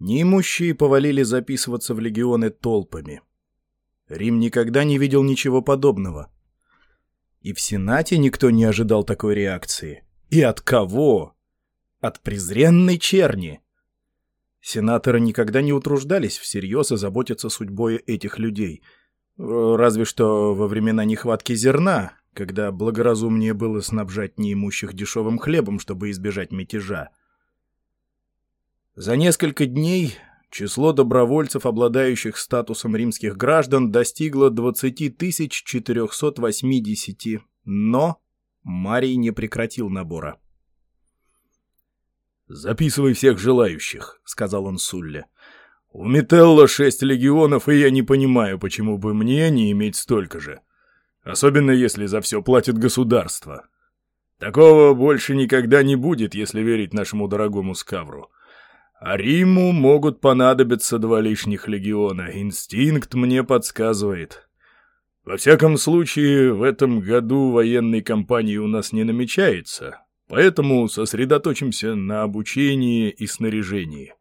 Неимущие повалили записываться в легионы толпами. Рим никогда не видел ничего подобного. И в Сенате никто не ожидал такой реакции. И от кого? От презренной черни. Сенаторы никогда не утруждались всерьез озаботиться судьбой этих людей. Разве что во времена нехватки зерна, когда благоразумнее было снабжать неимущих дешевым хлебом, чтобы избежать мятежа. За несколько дней число добровольцев, обладающих статусом римских граждан, достигло 20 480, но Марий не прекратил набора. «Записывай всех желающих», — сказал он Сулле. «У Метелла шесть легионов, и я не понимаю, почему бы мне не иметь столько же. Особенно если за все платит государство. Такого больше никогда не будет, если верить нашему дорогому Скавру. А Риму могут понадобиться два лишних легиона. Инстинкт мне подсказывает. Во всяком случае, в этом году военной кампании у нас не намечается, поэтому сосредоточимся на обучении и снаряжении.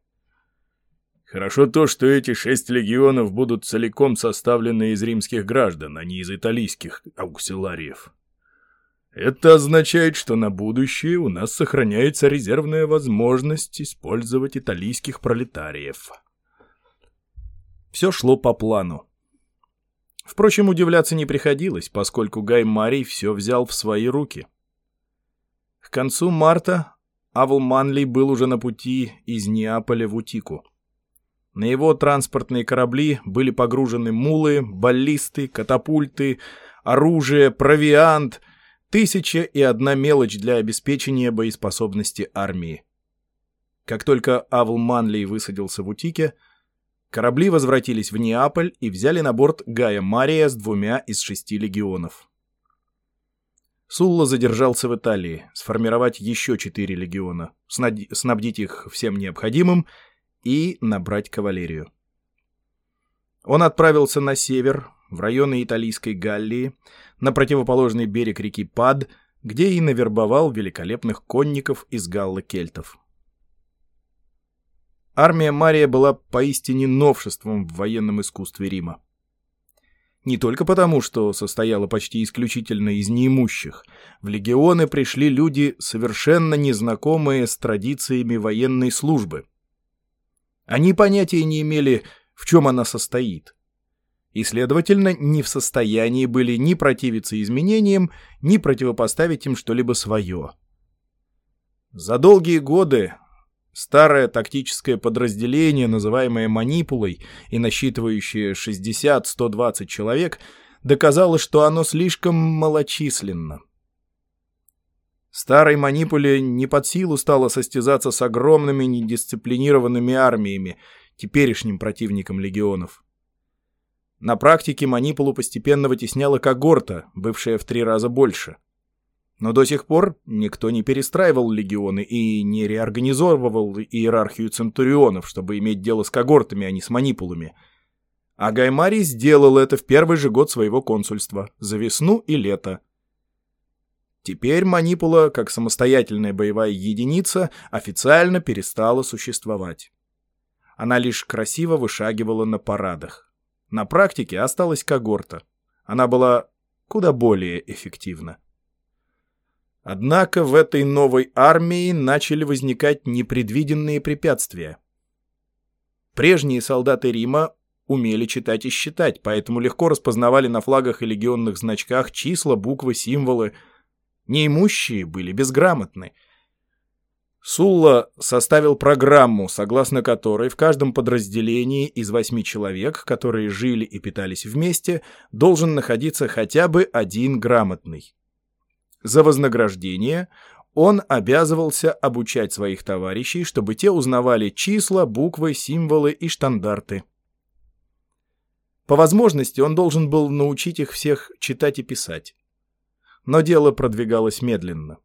Хорошо то, что эти шесть легионов будут целиком составлены из римских граждан, а не из италийских ауксилариев. Это означает, что на будущее у нас сохраняется резервная возможность использовать италийских пролетариев. Все шло по плану. Впрочем, удивляться не приходилось, поскольку Гай Марий все взял в свои руки. К концу марта Авл Манли был уже на пути из Неаполя в Утику. На его транспортные корабли были погружены мулы, баллисты, катапульты, оружие, провиант, тысяча и одна мелочь для обеспечения боеспособности армии. Как только Авл Манли высадился в Утике, корабли возвратились в Неаполь и взяли на борт Гая Мария с двумя из шести легионов. Сулла задержался в Италии, сформировать еще четыре легиона, снабдить их всем необходимым — и набрать кавалерию. Он отправился на север, в районы Италийской Галлии, на противоположный берег реки Пад, где и навербовал великолепных конников из галлы-кельтов. Армия Мария была поистине новшеством в военном искусстве Рима. Не только потому, что состояла почти исключительно из неимущих. В легионы пришли люди, совершенно незнакомые с традициями военной службы – они понятия не имели, в чем она состоит. И, следовательно, не в состоянии были ни противиться изменениям, ни противопоставить им что-либо свое. За долгие годы старое тактическое подразделение, называемое «манипулой» и насчитывающее 60-120 человек, доказало, что оно слишком малочисленно. Старой манипуле не под силу стало состязаться с огромными недисциплинированными армиями, теперешним противником легионов. На практике манипулу постепенно вытесняла когорта, бывшая в три раза больше. Но до сих пор никто не перестраивал легионы и не реорганизовывал иерархию центурионов, чтобы иметь дело с когортами, а не с манипулами. А Гаймарий сделал это в первый же год своего консульства, за весну и лето, Теперь манипула, как самостоятельная боевая единица, официально перестала существовать. Она лишь красиво вышагивала на парадах. На практике осталась когорта. Она была куда более эффективна. Однако в этой новой армии начали возникать непредвиденные препятствия. Прежние солдаты Рима умели читать и считать, поэтому легко распознавали на флагах и легионных значках числа, буквы, символы – Неимущие были безграмотны. Сулла составил программу, согласно которой в каждом подразделении из восьми человек, которые жили и питались вместе, должен находиться хотя бы один грамотный. За вознаграждение он обязывался обучать своих товарищей, чтобы те узнавали числа, буквы, символы и штандарты. По возможности он должен был научить их всех читать и писать но дело продвигалось медленно.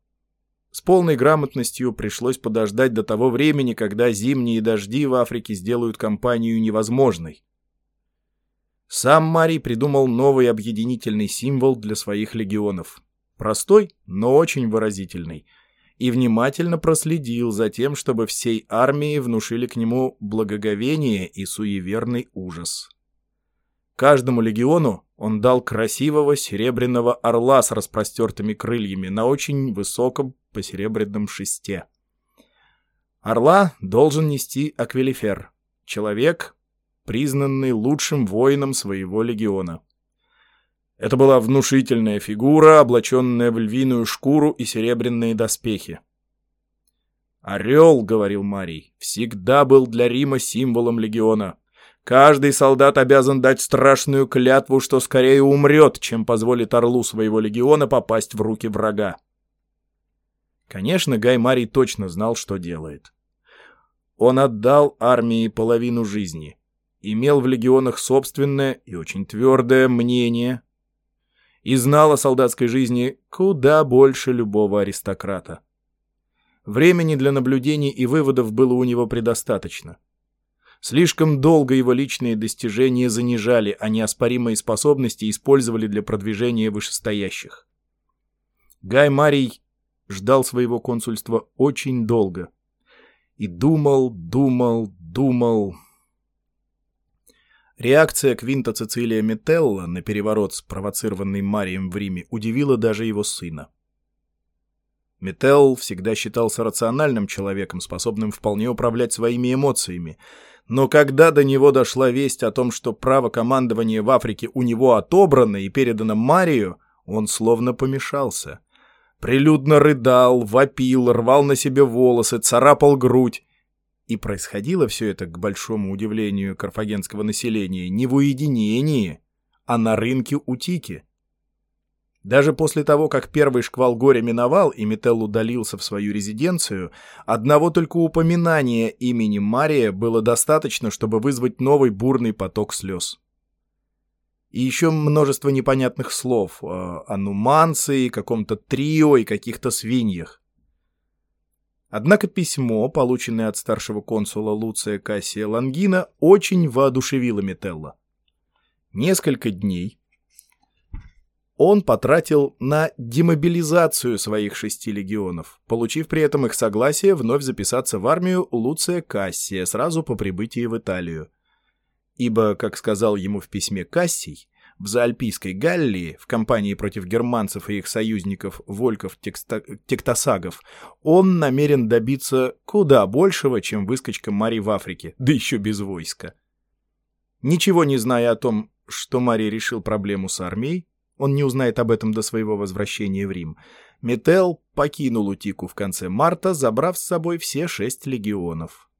С полной грамотностью пришлось подождать до того времени, когда зимние дожди в Африке сделают кампанию невозможной. Сам Марий придумал новый объединительный символ для своих легионов. Простой, но очень выразительный. и внимательно проследил за тем, чтобы всей армии внушили к нему благоговение и суеверный ужас. Каждому легиону он дал красивого серебряного орла с распростертыми крыльями на очень высоком посеребряном шесте. Орла должен нести Аквилифер, человек, признанный лучшим воином своего легиона. Это была внушительная фигура, облаченная в львиную шкуру и серебряные доспехи. «Орел», — говорил Марий, — «всегда был для Рима символом легиона. Каждый солдат обязан дать страшную клятву, что скорее умрет, чем позволит орлу своего легиона попасть в руки врага». Конечно, Гай Марий точно знал, что делает. Он отдал армии половину жизни, имел в легионах собственное и очень твердое мнение и знал о солдатской жизни куда больше любого аристократа. Времени для наблюдений и выводов было у него предостаточно. Слишком долго его личные достижения занижали, а неоспоримые способности использовали для продвижения вышестоящих. Гай Марий ждал своего консульства очень долго. И думал, думал, думал, Реакция Квинта Цицилия Метелла на переворот, спровоцированный Марием в Риме, удивила даже его сына. Метелл всегда считался рациональным человеком, способным вполне управлять своими эмоциями. Но когда до него дошла весть о том, что право командования в Африке у него отобрано и передано Марию, он словно помешался. Прилюдно рыдал, вопил, рвал на себе волосы, царапал грудь. И происходило все это, к большому удивлению карфагенского населения, не в уединении, а на рынке Утики. Даже после того, как первый шквал горя миновал и Метел удалился в свою резиденцию, одного только упоминания имени Мария было достаточно, чтобы вызвать новый бурный поток слез. И еще множество непонятных слов о нуманции, каком-то трио и каких-то свиньях. Однако письмо, полученное от старшего консула Луция Кассия Лангина, очень воодушевило Метелла. Несколько дней он потратил на демобилизацию своих шести легионов, получив при этом их согласие вновь записаться в армию Луция Кассия сразу по прибытии в Италию. Ибо, как сказал ему в письме Кассий, в Заальпийской Галлии в кампании против германцев и их союзников волков-тектосагов он намерен добиться куда большего, чем выскочка Марий в Африке, да еще без войска. Ничего не зная о том, что Марий решил проблему с армией, он не узнает об этом до своего возвращения в Рим, Метел покинул Утику в конце марта, забрав с собой все шесть легионов.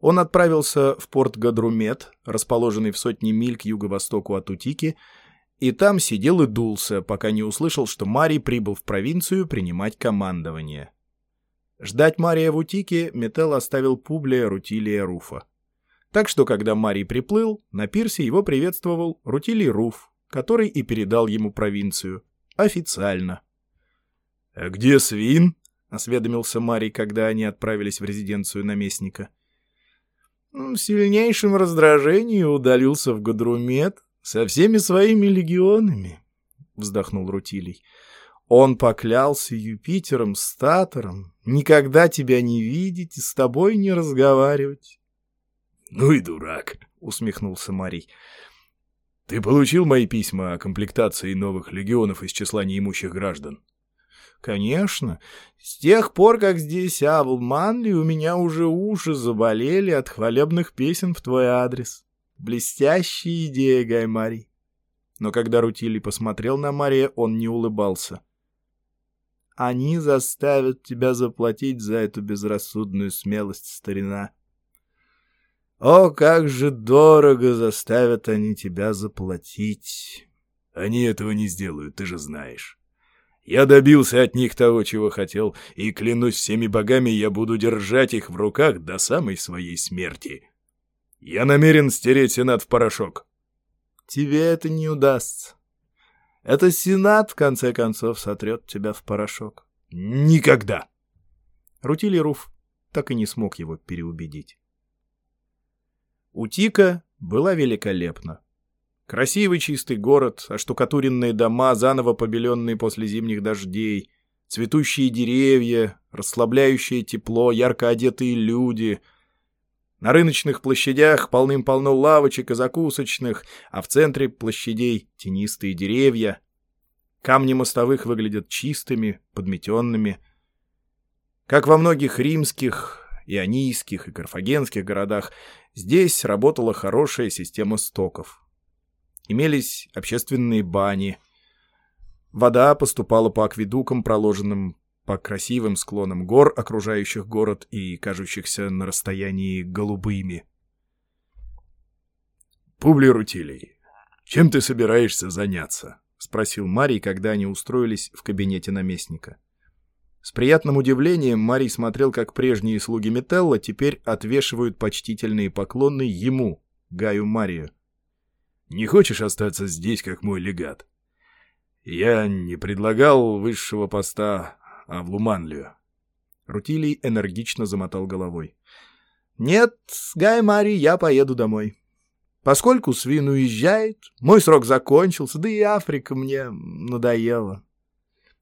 Он отправился в порт Гадрумет, расположенный в сотне миль к юго-востоку от Утики, и там сидел и дулся, пока не услышал, что Марий прибыл в провинцию принимать командование. Ждать Мария в Утике Метел оставил Публия Рутилия Руфа. Так что, когда Марий приплыл, на пирсе его приветствовал Рутилий Руф, который и передал ему провинцию. Официально. «А где свин?» — осведомился Марий, когда они отправились в резиденцию наместника. В сильнейшем раздражении удалился в Гадрумет со всеми своими легионами, — вздохнул Рутилий. Он поклялся Юпитером, Статором, никогда тебя не видеть и с тобой не разговаривать. — Ну и дурак, — усмехнулся Марий. — Ты получил мои письма о комплектации новых легионов из числа неимущих граждан? — Конечно. С тех пор, как здесь Авл Манли, у меня уже уши заболели от хвалебных песен в твой адрес. Блестящая идея, Гаймарий. Но когда Рутили посмотрел на Мария, он не улыбался. Они заставят тебя заплатить за эту безрассудную смелость, старина. О, как же дорого заставят они тебя заплатить. Они этого не сделают, ты же знаешь. Я добился от них того, чего хотел, и, клянусь всеми богами, я буду держать их в руках до самой своей смерти. Я намерен стереть Сенат в порошок. Тебе это не удастся. Это Сенат, в конце концов, сотрет тебя в порошок. Никогда! Рутили Руф так и не смог его переубедить. Утика была великолепна. Красивый чистый город, оштукатуренные дома, заново побеленные после зимних дождей, цветущие деревья, расслабляющее тепло, ярко одетые люди. На рыночных площадях полным-полно лавочек и закусочных, а в центре площадей тенистые деревья. Камни мостовых выглядят чистыми, подметенными. Как во многих римских, ионийских и карфагенских городах, здесь работала хорошая система стоков. Имелись общественные бани. Вода поступала по акведукам, проложенным по красивым склонам гор, окружающих город и кажущихся на расстоянии голубыми. «Публий Рутилий, чем ты собираешься заняться?» — спросил Марий, когда они устроились в кабинете наместника. С приятным удивлением Марий смотрел, как прежние слуги Метелла теперь отвешивают почтительные поклоны ему, Гаю Марию. «Не хочешь остаться здесь, как мой легат? Я не предлагал высшего поста а в Луманлию. Рутилий энергично замотал головой. «Нет, Гай Мари, я поеду домой. Поскольку свин уезжает, мой срок закончился, да и Африка мне надоела.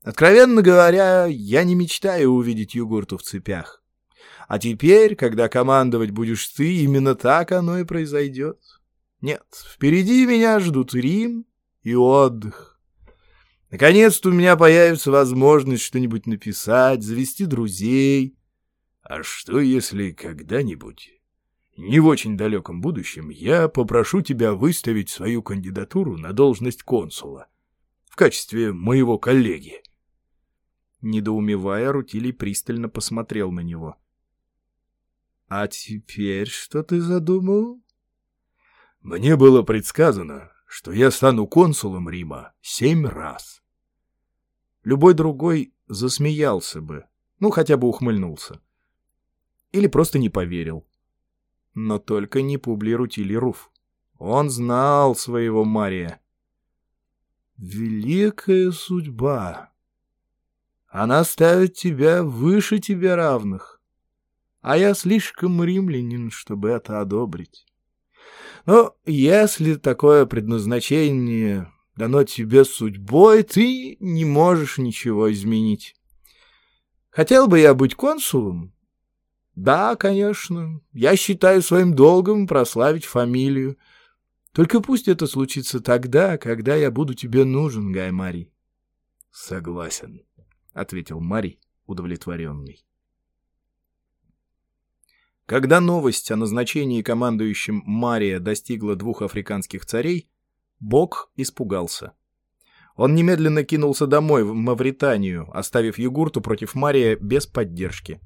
Откровенно говоря, я не мечтаю увидеть Югурту в цепях. А теперь, когда командовать будешь ты, именно так оно и произойдет. Нет, впереди меня ждут Рим и отдых. Наконец-то у меня появится возможность что-нибудь написать, завести друзей. А что, если когда-нибудь, не в очень далеком будущем, я попрошу тебя выставить свою кандидатуру на должность консула в качестве моего коллеги? Недоумевая, Рутилий пристально посмотрел на него. — А теперь что ты задумал? — Мне было предсказано, что я стану консулом Рима семь раз. Любой другой засмеялся бы, ну, хотя бы ухмыльнулся. Или просто не поверил. Но только не Рутилий Руф. Он знал своего Мария. Великая судьба. Она ставит тебя выше тебя равных. А я слишком римлянин, чтобы это одобрить. Но если такое предназначение дано тебе судьбой, ты не можешь ничего изменить. Хотел бы я быть консулом? Да, конечно. Я считаю своим долгом прославить фамилию. Только пусть это случится тогда, когда я буду тебе нужен, Гай Марий. Согласен, — ответил Марий, удовлетворенный. Когда новость о назначении командующим Мария достигла двух африканских царей, Бог испугался. Он немедленно кинулся домой, в Мавританию, оставив Югурту против Мария без поддержки.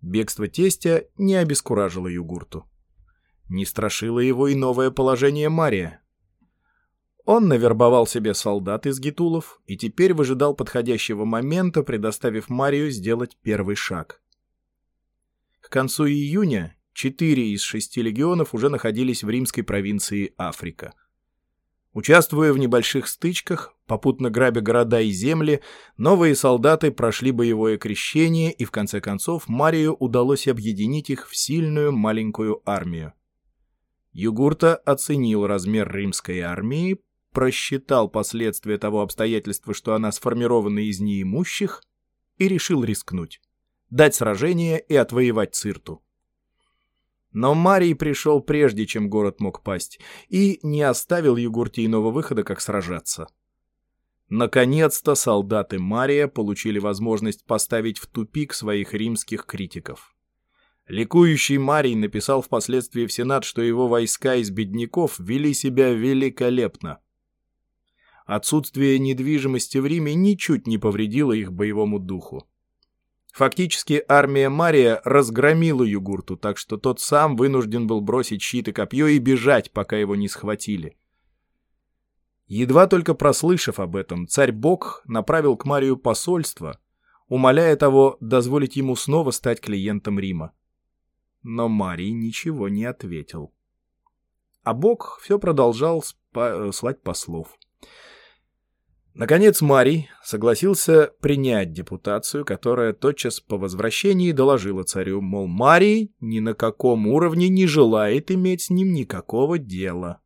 Бегство тестя не обескуражило Югурту. Не страшило его и новое положение Мария. Он навербовал себе солдат из гитулов и теперь выжидал подходящего момента, предоставив Марию сделать первый шаг. К концу июня четыре из шести легионов уже находились в римской провинции Африка. Участвуя в небольших стычках, попутно грабя города и земли, новые солдаты прошли боевое крещение, и в конце концов Марию удалось объединить их в сильную маленькую армию. Югурта оценил размер римской армии, просчитал последствия того обстоятельства, что она сформирована из неимущих, и решил рискнуть дать сражение и отвоевать Цирту. Но Марий пришел прежде, чем город мог пасть, и не оставил Югурте иного выхода, как сражаться. Наконец-то солдаты Мария получили возможность поставить в тупик своих римских критиков. Ликующий Марий написал впоследствии в Сенат, что его войска из бедняков вели себя великолепно. Отсутствие недвижимости в Риме ничуть не повредило их боевому духу. Фактически армия Мария разгромила Югурту, так что тот сам вынужден был бросить щит и копье и бежать, пока его не схватили. Едва только прослышав об этом, царь-бог направил к Марию посольство, умоляя того дозволить ему снова стать клиентом Рима. Но Марий ничего не ответил. А бог все продолжал слать послов. Наконец Марий согласился принять депутацию, которая тотчас по возвращении доложила царю, мол, Марий ни на каком уровне не желает иметь с ним никакого дела.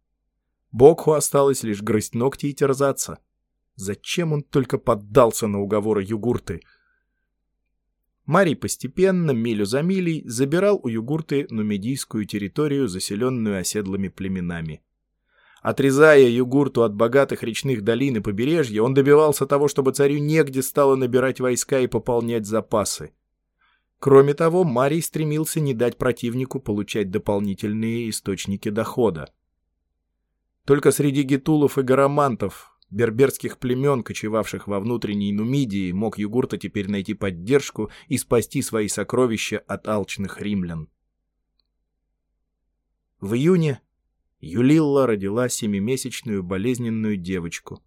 Богу осталось лишь грызть ногти и терзаться. Зачем он только поддался на уговоры югурты? Марий постепенно, милю за милей, забирал у югурты нумидийскую территорию, заселенную оседлыми племенами. Отрезая югурту от богатых речных долин и побережья, он добивался того, чтобы царю негде стало набирать войска и пополнять запасы. Кроме того, Марий стремился не дать противнику получать дополнительные источники дохода. Только среди гетулов и гарамантов берберских племен, кочевавших во внутренней Нумидии, мог Югурта теперь найти поддержку и спасти свои сокровища от алчных римлян. В июне Юлилла родила семимесячную болезненную девочку.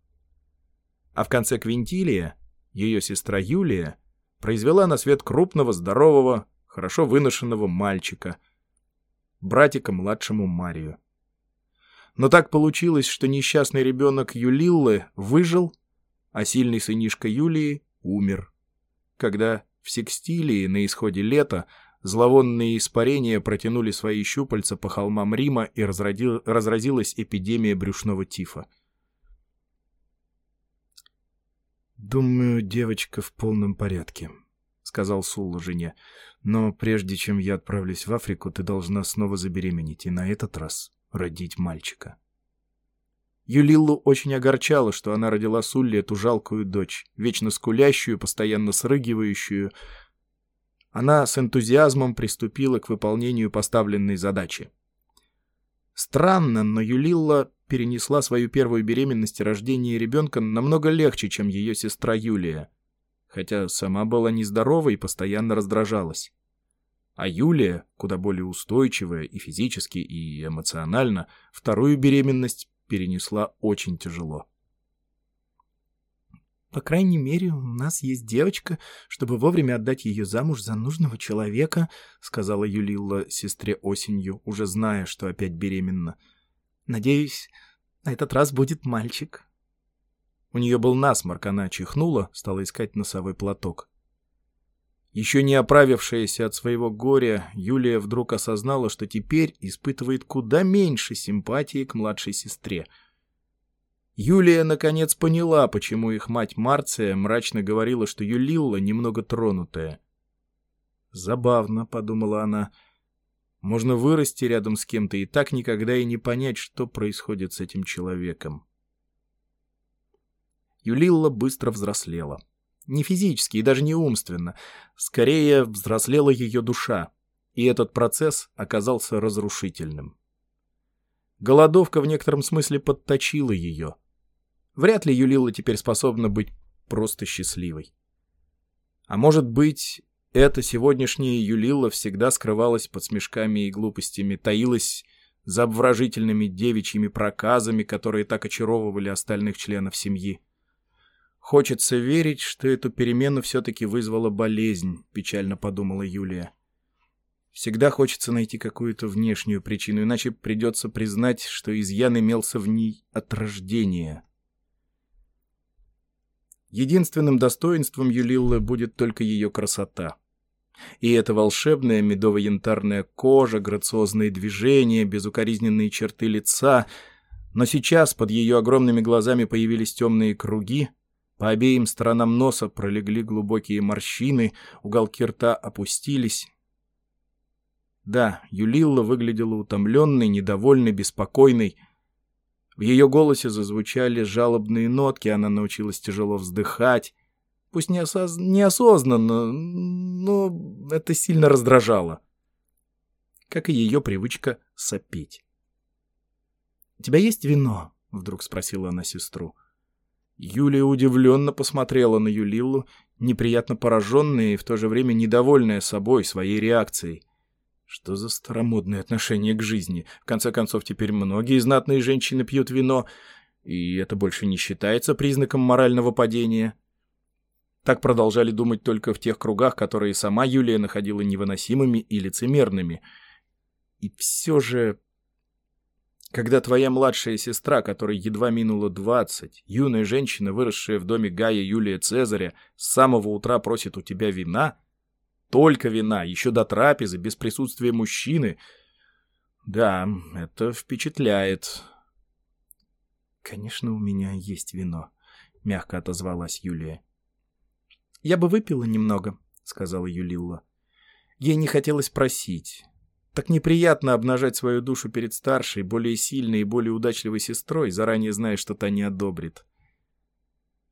А в конце Квинтилия ее сестра Юлия произвела на свет крупного, здорового, хорошо выношенного мальчика, братика младшему Марию. Но так получилось, что несчастный ребенок Юлиллы выжил, а сильный сынишка Юлии умер. Когда в Секстилии на исходе лета зловонные испарения протянули свои щупальца по холмам Рима и разродил, разразилась эпидемия брюшного тифа. «Думаю, девочка в полном порядке», — сказал Сулла жене. «Но прежде чем я отправлюсь в Африку, ты должна снова забеременеть, и на этот раз родить мальчика. Юлиллу очень огорчало, что она родила Сулли эту жалкую дочь, вечно скулящую, постоянно срыгивающую. Она с энтузиазмом приступила к выполнению поставленной задачи. Странно, но Юлилла перенесла свою первую беременность и рождение ребенка намного легче, чем ее сестра Юлия, хотя сама была нездорова и постоянно раздражалась. А Юлия, куда более устойчивая и физически, и эмоционально, вторую беременность перенесла очень тяжело. «По крайней мере, у нас есть девочка, чтобы вовремя отдать ее замуж за нужного человека», сказала Юлилла сестре осенью, уже зная, что опять беременна. «Надеюсь, на этот раз будет мальчик». У нее был насморк, она чихнула, стала искать носовой платок. Еще не оправившаяся от своего горя, Юлия вдруг осознала, что теперь испытывает куда меньше симпатии к младшей сестре. Юлия наконец поняла, почему их мать Марция мрачно говорила, что Юлилла немного тронутая. «Забавно», — подумала она, — «можно вырасти рядом с кем-то и так никогда и не понять, что происходит с этим человеком». Юлилла быстро взрослела. Не физически и даже не умственно. Скорее, взрослела ее душа. И этот процесс оказался разрушительным. Голодовка в некотором смысле подточила ее. Вряд ли Юлила теперь способна быть просто счастливой. А может быть, эта сегодняшняя Юлила всегда скрывалась под смешками и глупостями, таилась за обворожительными девичьими проказами, которые так очаровывали остальных членов семьи. Хочется верить, что эту перемену все-таки вызвала болезнь, печально подумала Юлия. Всегда хочется найти какую-то внешнюю причину, иначе придется признать, что изъян имелся в ней от рождения. Единственным достоинством Юлиллы будет только ее красота. И эта волшебная медово-янтарная кожа, грациозные движения, безукоризненные черты лица. Но сейчас под ее огромными глазами появились темные круги, по обеим сторонам носа пролегли глубокие морщины, уголки рта опустились. Да, Юлилла выглядела утомленной, недовольной, беспокойной. В ее голосе зазвучали жалобные нотки, она научилась тяжело вздыхать. Пусть неосоз... неосознанно, но это сильно раздражало. Как и ее привычка сопеть. «У тебя есть вино?» — вдруг спросила она сестру. Юлия удивленно посмотрела на Юлилу, неприятно пораженная и в то же время недовольная собой, своей реакцией. Что за старомодное отношение к жизни? В конце концов, теперь многие знатные женщины пьют вино, и это больше не считается признаком морального падения. Так продолжали думать только в тех кругах, которые сама Юлия находила невыносимыми и лицемерными. И все же когда твоя младшая сестра, которой едва минуло двадцать, юная женщина, выросшая в доме Гая Юлия Цезаря, с самого утра просит у тебя вина, только вина, еще до трапезы, без присутствия мужчины, да, это впечатляет. Конечно, у меня есть вино, мягко отозвалась Юлия. Я бы выпила немного, сказала Юлилла. Ей не хотелось просить. Так неприятно обнажать свою душу перед старшей, более сильной и более удачливой сестрой, заранее зная, что та не одобрит.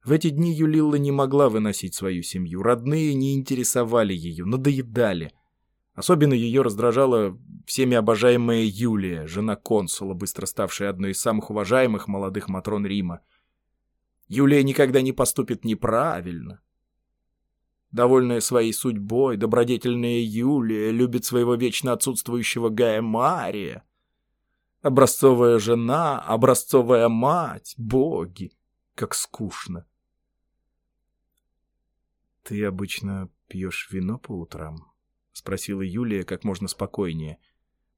В эти дни Юлилла не могла выносить свою семью. Родные не интересовали ее, надоедали. Особенно ее раздражала всеми обожаемая Юлия, жена консула, быстро ставшая одной из самых уважаемых молодых матрон Рима. Юлия никогда не поступит неправильно. Довольная своей судьбой, добродетельная Юлия любит своего вечно отсутствующего Гая Мария. Образцовая жена, образцовая мать, боги, как скучно. «Ты обычно пьешь вино по утрам?» — спросила Юлия как можно спокойнее.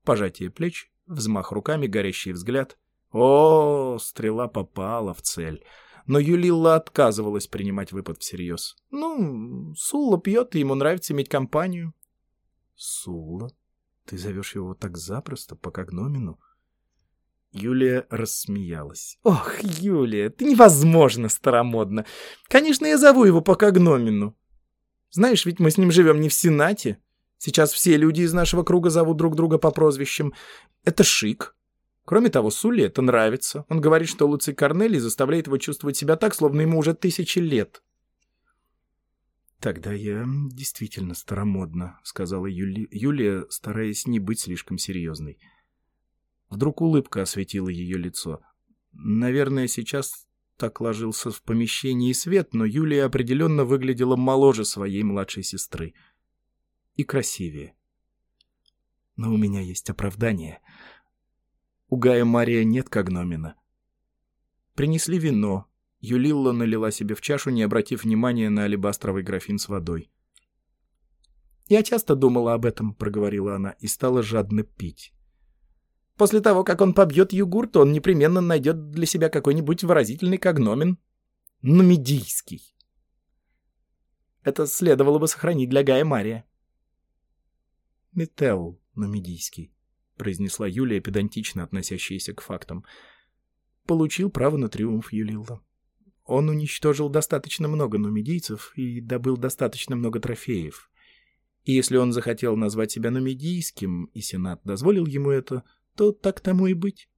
Пожатие плеч, взмах руками, горящий взгляд. О, стрела попала в цель. Но Юлилла отказывалась принимать выпад всерьез. «Ну, Сулла пьет, и ему нравится иметь компанию». «Сулла? Ты зовешь его так запросто, по когномину?» Юлия рассмеялась. «Ох, Юлия, ты невозможно старомодно. Конечно, я зову его по когномину. Знаешь, ведь мы с ним живем не в Сенате. Сейчас все люди из нашего круга зовут друг друга по прозвищам. Это шик. Кроме того, Сулли это нравится. Он говорит, что Луций Корнелий заставляет его чувствовать себя так, словно ему уже тысячи лет. «Тогда я действительно старомодна», — сказала Юли... Юлия, стараясь не быть слишком серьезной. Вдруг улыбка осветила ее лицо. Наверное, сейчас так ложился в помещении свет, но Юлия определенно выглядела моложе своей младшей сестры. И красивее. Но у меня есть оправдание. У Гая Мария нет когномина. Принесли вино. Юлилла налила себе в чашу, не обратив внимания на алебастровый графин с водой. «Я часто думала об этом», — проговорила она, и стала жадно пить. После того, как он побьет Югурт, он непременно найдет для себя какой-нибудь выразительный когномен. Нумидийский. Это следовало бы сохранить для Гая Мария. Метел нумидийский, произнесла Юлия, педантично относящаяся к фактам. Получил право на триумф Юлилла. Он уничтожил достаточно много нумидийцев и добыл достаточно много трофеев. И если он захотел назвать себя нумидийским, и Сенат дозволил ему это, то так тому и быть.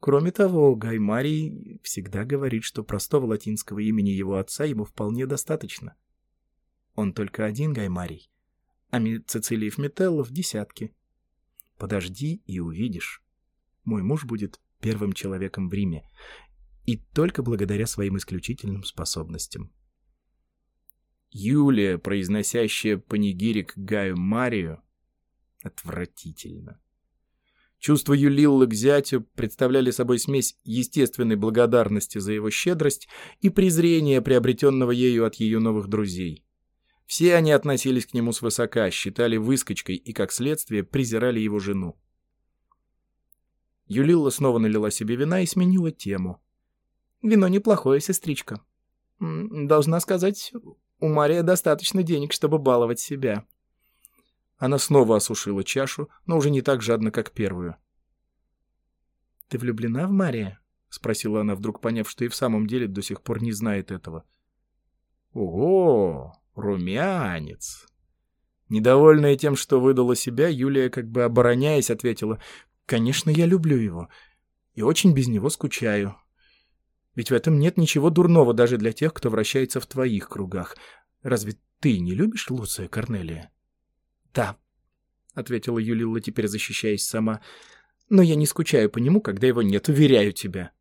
Кроме того, Гаймарий всегда говорит, что простого латинского имени его отца ему вполне достаточно. Он только один Гаймарий, а Цицилиев Метеллов десятки. Подожди и увидишь. Мой муж будет первым человеком в Риме, и только благодаря своим исключительным способностям. Юлия, произносящая панигирик Гаю Марию, отвратительно. Чувства Юлиллы к зятю представляли собой смесь естественной благодарности за его щедрость и презрения, приобретенного ею от ее новых друзей. Все они относились к нему свысока, считали выскочкой и, как следствие, презирали его жену. Юлилла снова налила себе вина и сменила тему. «Вино неплохое, сестричка. Должна сказать, у Мария достаточно денег, чтобы баловать себя. Она снова осушила чашу, но уже не так жадно, как первую. «Ты влюблена в Мария?» — спросила она, вдруг поняв, что и в самом деле до сих пор не знает этого. «Ого, румянец!» Недовольная тем, что выдала себя, Юлия, как бы обороняясь, ответила, «Конечно, я люблю его и очень без него скучаю. Ведь в этом нет ничего дурного даже для тех, кто вращается в твоих кругах. Разве ты не любишь Луция Корнелия?» «Да», — ответила Юлилла, теперь защищаясь сама. «Но я не скучаю по нему, когда его нет, уверяю тебя.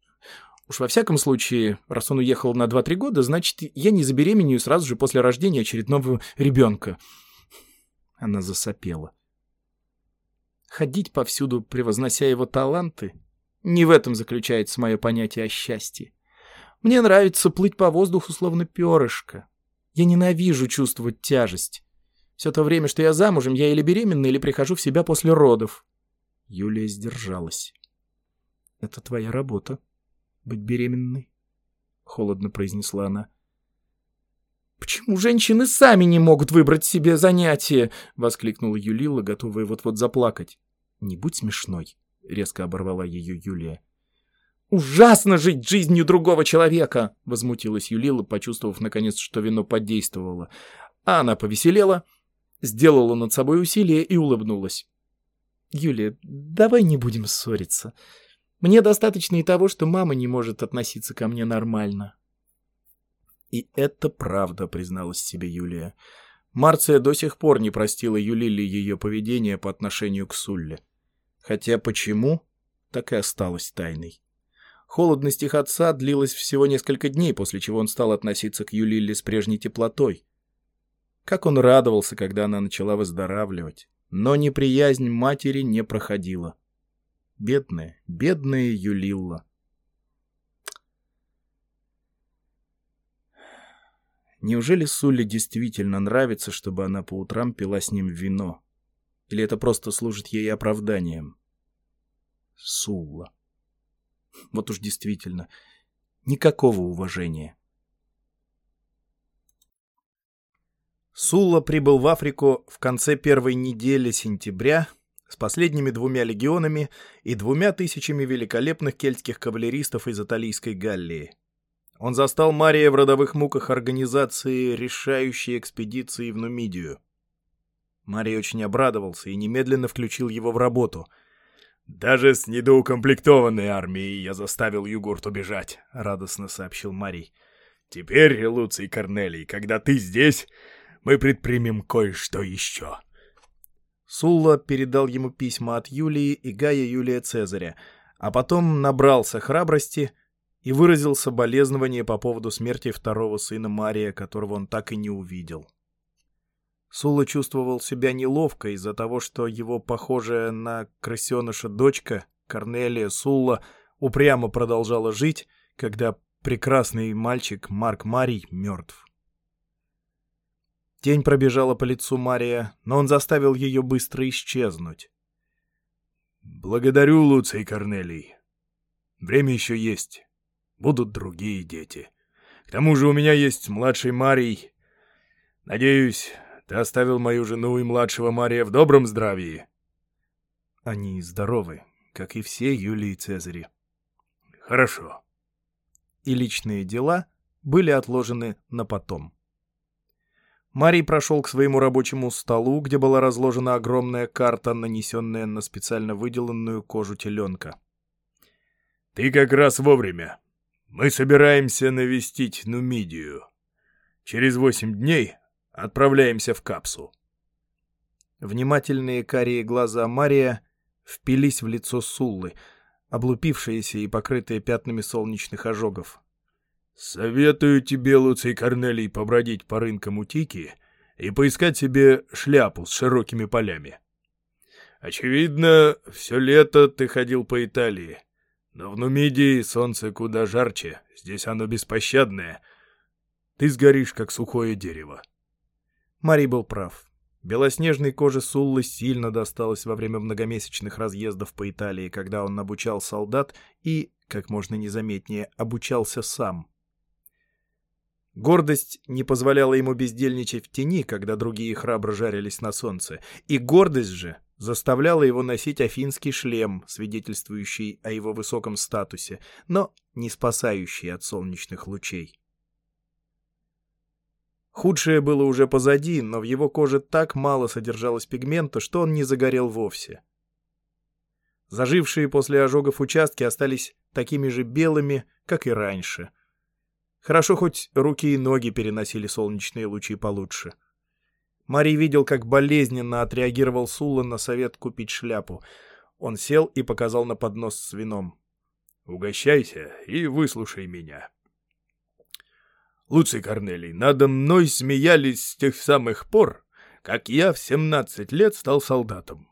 Уж во всяком случае, раз он уехал на 2-3 года, значит, я не забеременею сразу же после рождения очередного ребенка». Она засопела. Ходить повсюду, превознося его таланты, не в этом заключается мое понятие о счастье. Мне нравится плыть по воздуху, словно перышко. Я ненавижу чувствовать тяжесть. Все то время, что я замужем, я или беременна, или прихожу в себя после родов. Юлия сдержалась. — Это твоя работа, быть беременной, — холодно произнесла она. — Почему женщины сами не могут выбрать себе занятие? — воскликнула Юлила, готовая вот-вот заплакать. — Не будь смешной, — резко оборвала ее Юлия. «Ужасно жить жизнью другого человека!» — возмутилась Юлила, почувствовав, наконец, что вино подействовало. А она повеселела, сделала над собой усилие и улыбнулась. «Юлия, давай не будем ссориться. Мне достаточно и того, что мама не может относиться ко мне нормально». И это правда, призналась себе Юлия. Марция до сих пор не простила Юлили ее поведение по отношению к Сулле. Хотя почему, так и осталось тайной. Холодность их отца длилась всего несколько дней, после чего он стал относиться к Юлилле с прежней теплотой. Как он радовался, когда она начала выздоравливать. Но неприязнь матери не проходила. Бедная, бедная Юлилла. Неужели Суле действительно нравится, чтобы она по утрам пила с ним вино? Или это просто служит ей оправданием? Сулла. Вот уж действительно, никакого уважения. Сулла прибыл в Африку в конце первой недели сентября с последними двумя легионами и двумя тысячами великолепных кельтских кавалеристов из Аталийской Галлии. Он застал Мария в родовых муках организации решающей экспедиции в Нумидию. Мария очень обрадовался и немедленно включил его в работу. «Даже с недоукомплектованной армией я заставил Югурт убежать», — радостно сообщил Марий. «Теперь, Луций Корнелий, когда ты здесь, мы предпримем кое-что еще». Сулла передал ему письма от Юлии и Гая Юлия Цезаря, а потом набрался храбрости — и выразил соболезнование по поводу смерти второго сына Мария, которого он так и не увидел. Сула чувствовал себя неловко из-за того, что его похожая на крысеныша дочка, Корнелия Сулла, упрямо продолжала жить, когда прекрасный мальчик Марк Марий мертв. Тень пробежала по лицу Мария, но он заставил ее быстро исчезнуть. «Благодарю, Луций Корнелий. Время еще есть будут другие дети. К тому же у меня есть младший Марий. Надеюсь, ты оставил мою жену и младшего Мария в добром здравии?» «Они здоровы, как и все Юлии Цезари». «Хорошо». И личные дела были отложены на потом. Марий прошел к своему рабочему столу, где была разложена огромная карта, нанесенная на специально выделанную кожу теленка. «Ты как раз вовремя. Мы собираемся навестить Нумидию. Через восемь дней отправляемся в Капсу. Внимательные карие глаза Мария впились в лицо Суллы, облупившиеся и покрытые пятнами солнечных ожогов. «Советую тебе, Луций Корнелий, побродить по рынкам Утики и поискать себе шляпу с широкими полями. Очевидно, все лето ты ходил по Италии. Но в Нумидии солнце куда жарче, здесь оно беспощадное. Ты сгоришь, как сухое дерево. Мари был прав. Белоснежной коже Суллы сильно досталось во время многомесячных разъездов по Италии, когда он обучал солдат и, как можно незаметнее, обучался сам. Гордость не позволяла ему бездельничать в тени, когда другие храбро жарились на солнце, и гордость же заставляла его носить афинский шлем, свидетельствующий о его высоком статусе, но не спасающий от солнечных лучей. Худшее было уже позади, но в его коже так мало содержалось пигмента, что он не загорел вовсе. Зажившие после ожогов участки остались такими же белыми, как и раньше. Хорошо хоть руки и ноги переносили солнечные лучи получше. — Мари видел, как болезненно отреагировал Сула на совет купить шляпу. Он сел и показал на поднос с вином. «Угощайся и выслушай меня». Луций Корнелий, надо мной смеялись с тех самых пор, как я в семнадцать лет стал солдатом.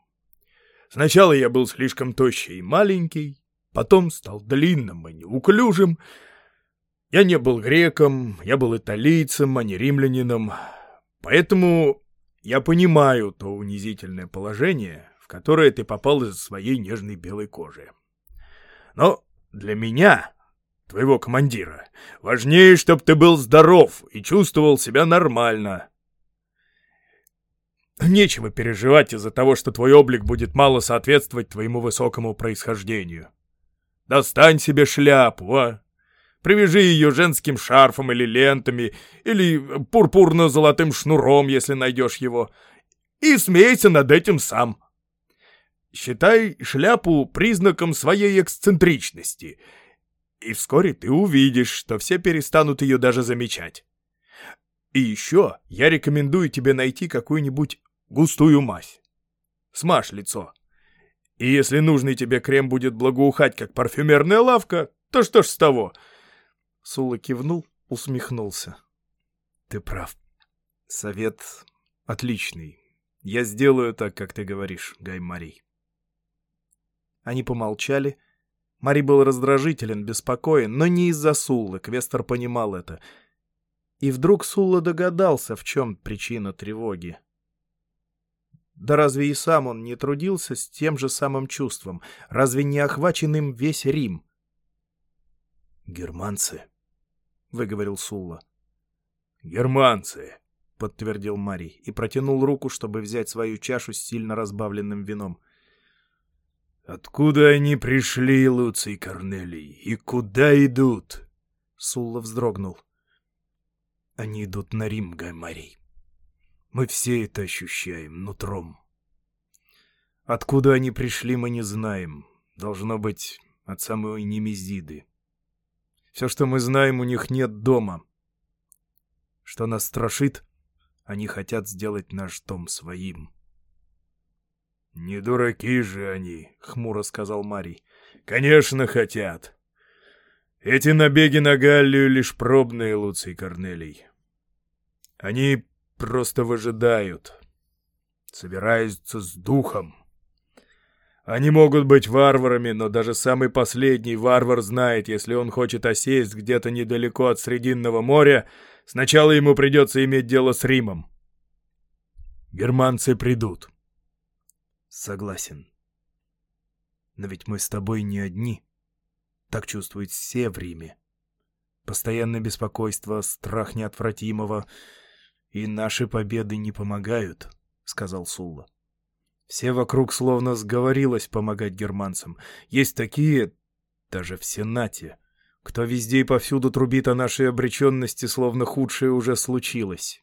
Сначала я был слишком тощий и маленький, потом стал длинным и неуклюжим. Я не был греком, я был италийцем, а не римлянином. Поэтому я понимаю то унизительное положение, в которое ты попал из-за своей нежной белой кожи. Но для меня, твоего командира, важнее, чтобы ты был здоров и чувствовал себя нормально. Нечего переживать из-за того, что твой облик будет мало соответствовать твоему высокому происхождению. Достань себе шляпу, а! Привяжи ее женским шарфом или лентами, или пурпурно-золотым шнуром, если найдешь его, и смейся над этим сам. Считай шляпу признаком своей эксцентричности, и вскоре ты увидишь, что все перестанут ее даже замечать. И еще я рекомендую тебе найти какую-нибудь густую мазь. Смажь лицо. И если нужный тебе крем будет благоухать, как парфюмерная лавка, то что ж с того — Сула кивнул, усмехнулся. «Ты прав. Совет отличный. Я сделаю так, как ты говоришь, Гай Мари». Они помолчали. Мари был раздражителен, беспокоен, но не из-за Суллы, Квестер понимал это. И вдруг Сулла догадался, в чем причина тревоги. Да разве и сам он не трудился с тем же самым чувством? Разве не охвачен им весь Рим? «Германцы», выговорил Сулла. «Германцы!» — подтвердил Марий и протянул руку, чтобы взять свою чашу с сильно разбавленным вином. «Откуда они пришли, Луций Корнелий, и куда идут?» Сулла вздрогнул. «Они идут на Рим, Гай Марий. Мы все это ощущаем нутром. Откуда они пришли, мы не знаем. Должно быть, от самой Немезиды. Все, что мы знаем, у них нет дома. Что нас страшит, они хотят сделать наш дом своим. — Не дураки же они, — хмуро сказал Марий. — Конечно, хотят. Эти набеги на Галлию лишь пробные, Луций Корнелий. Они просто выжидают, собираются с духом. — они могут быть варварами, но даже самый последний варвар знает, если он хочет осесть где-то недалеко от Срединного моря, сначала ему придется иметь дело с Римом. Германцы придут. Согласен. Но ведь мы с тобой не одни. Так чувствуют все в Риме. Постоянное беспокойство, страх неотвратимого. И наши победы не помогают, — сказал Сулла. Все вокруг словно сговорилось помогать германцам. Есть такие, даже в Сенате, кто везде и повсюду трубит о нашей обреченности, словно худшее уже случилось.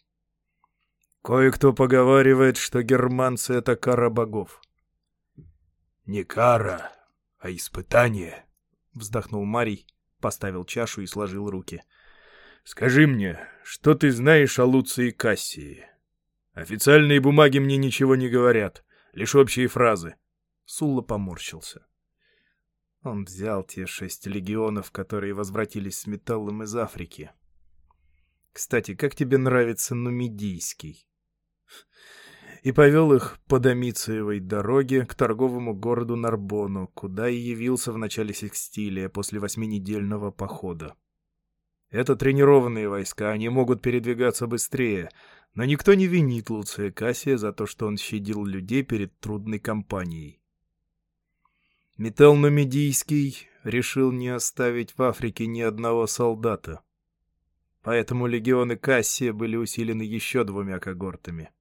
Кое-кто поговаривает, что германцы — это кара богов. — Не кара, а испытание, — вздохнул Марий, поставил чашу и сложил руки. — Скажи мне, что ты знаешь о Луции Кассии? Официальные бумаги мне ничего не говорят. — лишь общие фразы. Сулла поморщился. Он взял те шесть легионов, которые возвратились с металлом из Африки. Кстати, как тебе нравится Нумидийский? И повел их по Домициевой дороге к торговому городу Нарбону, куда и явился в начале секстилия после восьминедельного похода. Это тренированные войска, они могут передвигаться быстрее, но никто не винит Луция Кассия за то, что он щадил людей перед трудной кампанией. Метел Нумидийский решил не оставить в Африке ни одного солдата. Поэтому легионы Кассия были усилены еще двумя когортами.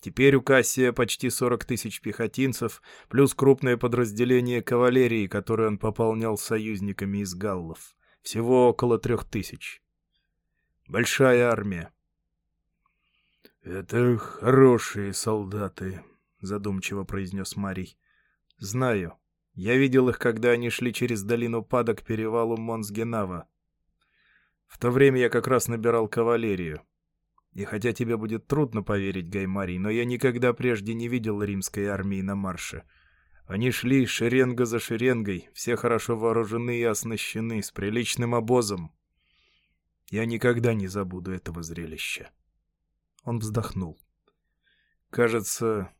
Теперь у Кассия почти 40 тысяч пехотинцев, плюс крупное подразделение кавалерии, которое он пополнял союзниками из галлов. Всего около трех тысяч. Большая армия. «Это хорошие солдаты», — задумчиво произнес Марий. «Знаю. Я видел их, когда они шли через долину Пада к перевалу Монсгенава. В то время я как раз набирал кавалерию. И хотя тебе будет трудно поверить, Гаймарий, но я никогда прежде не видел римской армии на марше. Они шли шеренга за шеренгой, все хорошо вооружены и оснащены, с приличным обозом. Я никогда не забуду этого зрелища. Он вздохнул. Кажется,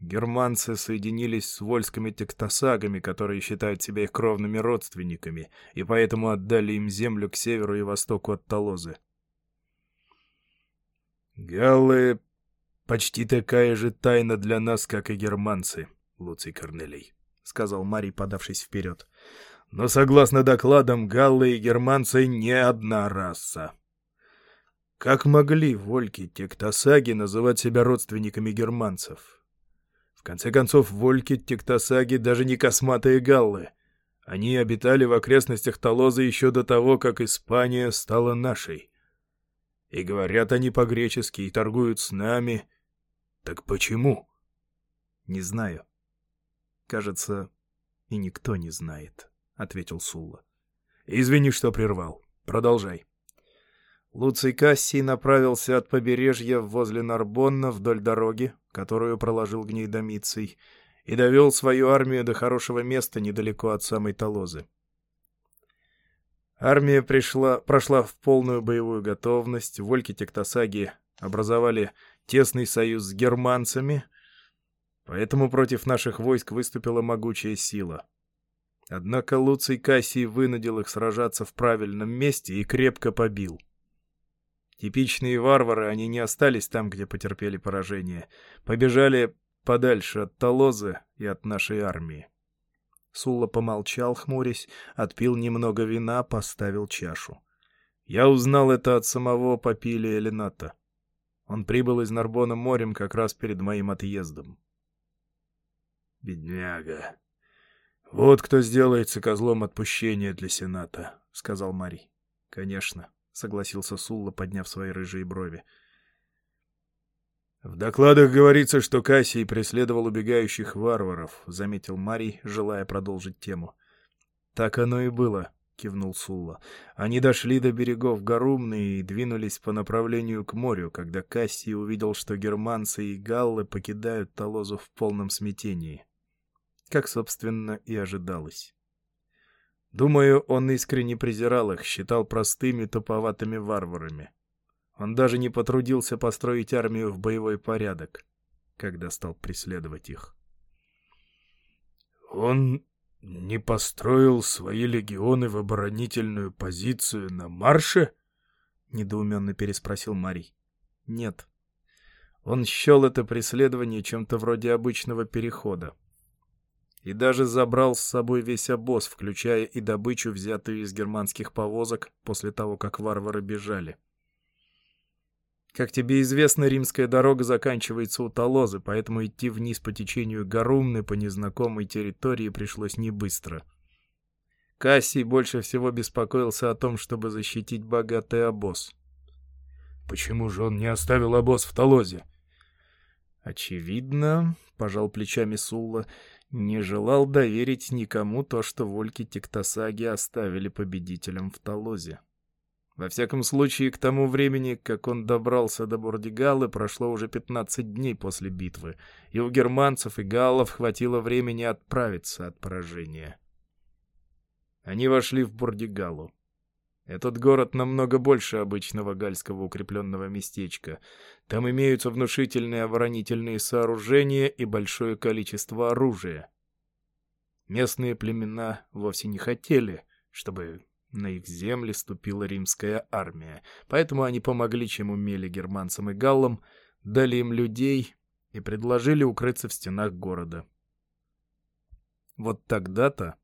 германцы соединились с вольскими тектосагами, которые считают себя их кровными родственниками, и поэтому отдали им землю к северу и востоку от Толозы. «Галлы — почти такая же тайна для нас, как и германцы, Луций Корнелий», — сказал Марий, подавшись вперед. «Но, согласно докладам, галлы и германцы не одна раса». Как могли вольки Тектосаги называть себя родственниками германцев? В конце концов, вольки Тектосаги даже не косматые галлы. Они обитали в окрестностях Толозы еще до того, как Испания стала нашей. И говорят они по-гречески, и торгуют с нами. Так почему? Не знаю. Кажется, и никто не знает, — ответил Сулла. Извини, что прервал. Продолжай. Луций Кассий направился от побережья возле Нарбонна вдоль дороги, которую проложил Гнейдомиций, и довел свою армию до хорошего места недалеко от самой Толозы. Армия пришла, прошла в полную боевую готовность, вольки Тектосаги образовали тесный союз с германцами, поэтому против наших войск выступила могучая сила. Однако Луций Кассий вынудил их сражаться в правильном месте и крепко побил. Типичные варвары, они не остались там, где потерпели поражение. Побежали подальше от Толозы и от нашей армии. Сула помолчал, хмурясь, отпил немного вина, поставил чашу. Я узнал это от самого Папилия Лената. Он прибыл из Нарбона морем как раз перед моим отъездом. «Бедняга! Вот кто сделается козлом отпущения для Сената», — сказал Марий. «Конечно», — согласился Сулла, подняв свои рыжие брови. «В докладах говорится, что Кассий преследовал убегающих варваров», — заметил Марий, желая продолжить тему. «Так оно и было», — кивнул Сулла. «Они дошли до берегов Гарумны и двинулись по направлению к морю, когда Кассий увидел, что германцы и галлы покидают Толозу в полном смятении. Как, собственно, и ожидалось. Думаю, он искренне презирал их, считал простыми туповатыми варварами. Он даже не потрудился построить армию в боевой порядок, когда стал преследовать их. «Он не построил свои легионы в оборонительную позицию на марше?» — недоуменно переспросил Марий. «Нет. Он счел это преследование чем-то вроде обычного перехода. И даже забрал с собой весь обоз, включая и добычу, взятую из германских повозок после того, как варвары бежали. Как тебе известно, римская дорога заканчивается у Толозы, поэтому идти вниз по течению Гарумны по незнакомой территории пришлось не быстро. Кассий больше всего беспокоился о том, чтобы защитить богатый обоз. «Почему же он не оставил обоз в Толозе?» «Очевидно», — пожал плечами Сулла, — не желал доверить никому то, что вольки Тектосаги оставили победителям в Толозе. Во всяком случае, к тому времени, как он добрался до Бурдигалы, прошло уже 15 дней после битвы, и у германцев и галлов хватило времени отправиться от поражения. Они вошли в Бурдигалу. Этот город намного больше обычного гальского укрепленного местечка. Там имеются внушительные оборонительные сооружения и большое количество оружия. Местные племена вовсе не хотели, чтобы на их земли ступила римская армия, поэтому они помогли, чем умели германцам и галлам, дали им людей и предложили укрыться в стенах города. Вот тогда-то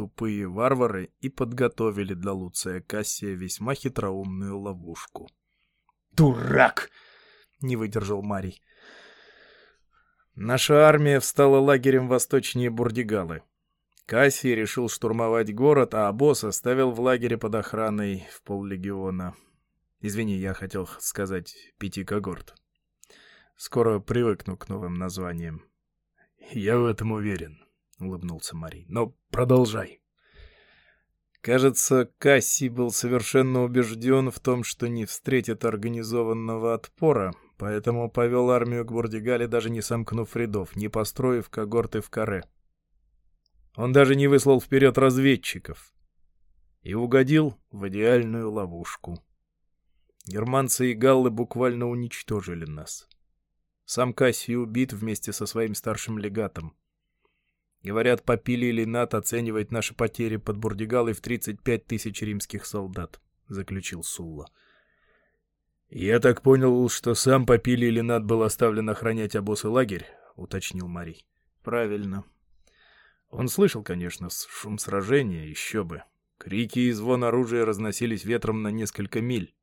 тупые варвары и подготовили для Луция Кассия весьма хитроумную ловушку. «Дурак!» — не выдержал Марий. Наша армия встала лагерем восточнее Бурдигалы. Кассий решил штурмовать город, а обоз оставил в лагере под охраной в поллегиона. Извини, я хотел сказать пяти когорт. Скоро привыкну к новым названиям. — Я в этом уверен, — улыбнулся Марий. — Но продолжай. Кажется, Кассий был совершенно убежден в том, что не встретит организованного отпора, поэтому повел армию к Бурдигале, даже не сомкнув рядов, не построив когорты в каре. Он даже не выслал вперед разведчиков. И угодил в идеальную ловушку. Германцы и галлы буквально уничтожили нас. Сам Кассий убит вместе со своим старшим легатом. Говорят, Попили или Нат оценивает наши потери под Бурдигалой в 35 тысяч римских солдат, — заключил Сулла. — Я так понял, что сам Попили или Нат был оставлен охранять обоз и лагерь, — уточнил Марий. — Правильно, он слышал, конечно, шум сражения, еще бы. Крики и звон оружия разносились ветром на несколько миль.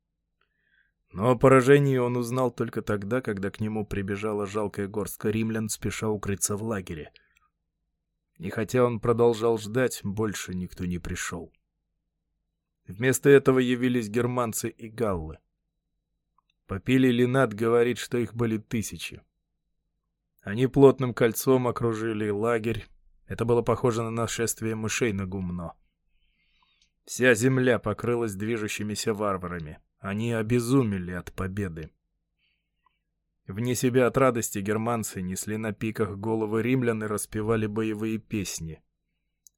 Но о поражении он узнал только тогда, когда к нему прибежала жалкая горстка римлян, спеша укрыться в лагере. И хотя он продолжал ждать, больше никто не пришел. Вместо этого явились германцы и галлы. Попили Ленат говорит, что их были тысячи. Они плотным кольцом окружили лагерь. Это было похоже на нашествие мышей на гумно. Вся земля покрылась движущимися варварами. Они обезумели от победы. Вне себя от радости германцы несли на пиках головы римлян и распевали боевые песни.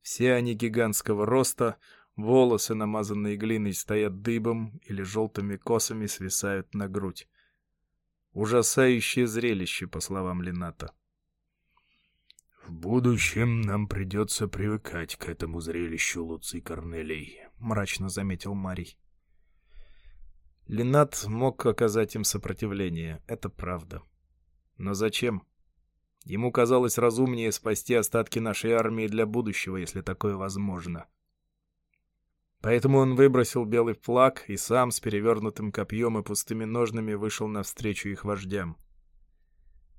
Все они гигантского роста, волосы, намазанные глиной, стоят дыбом или желтыми косами свисают на грудь. Ужасающее зрелище, по словам Лената. «В будущем нам придется привыкать к этому зрелищу, Луций Корнелий», — мрачно заметил Марий. Ленат мог оказать им сопротивление, это правда. Но зачем? Ему казалось разумнее спасти остатки нашей армии для будущего, если такое возможно. Поэтому он выбросил белый флаг и сам с перевернутым копьем и пустыми ножнами вышел навстречу их вождям.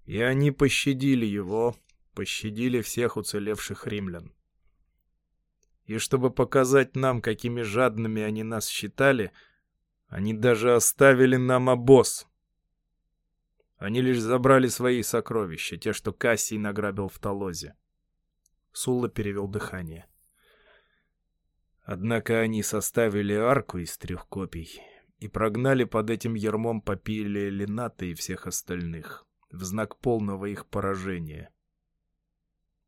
И они пощадили его, пощадили всех уцелевших римлян. И чтобы показать нам, какими жадными они нас считали, — они даже оставили нам обоз. Они лишь забрали свои сокровища, те, что Кассий награбил в Толозе. Сулла перевел дыхание. Однако они составили арку из трех копий и прогнали под этим ермом Попилия Лената и всех остальных, в знак полного их поражения.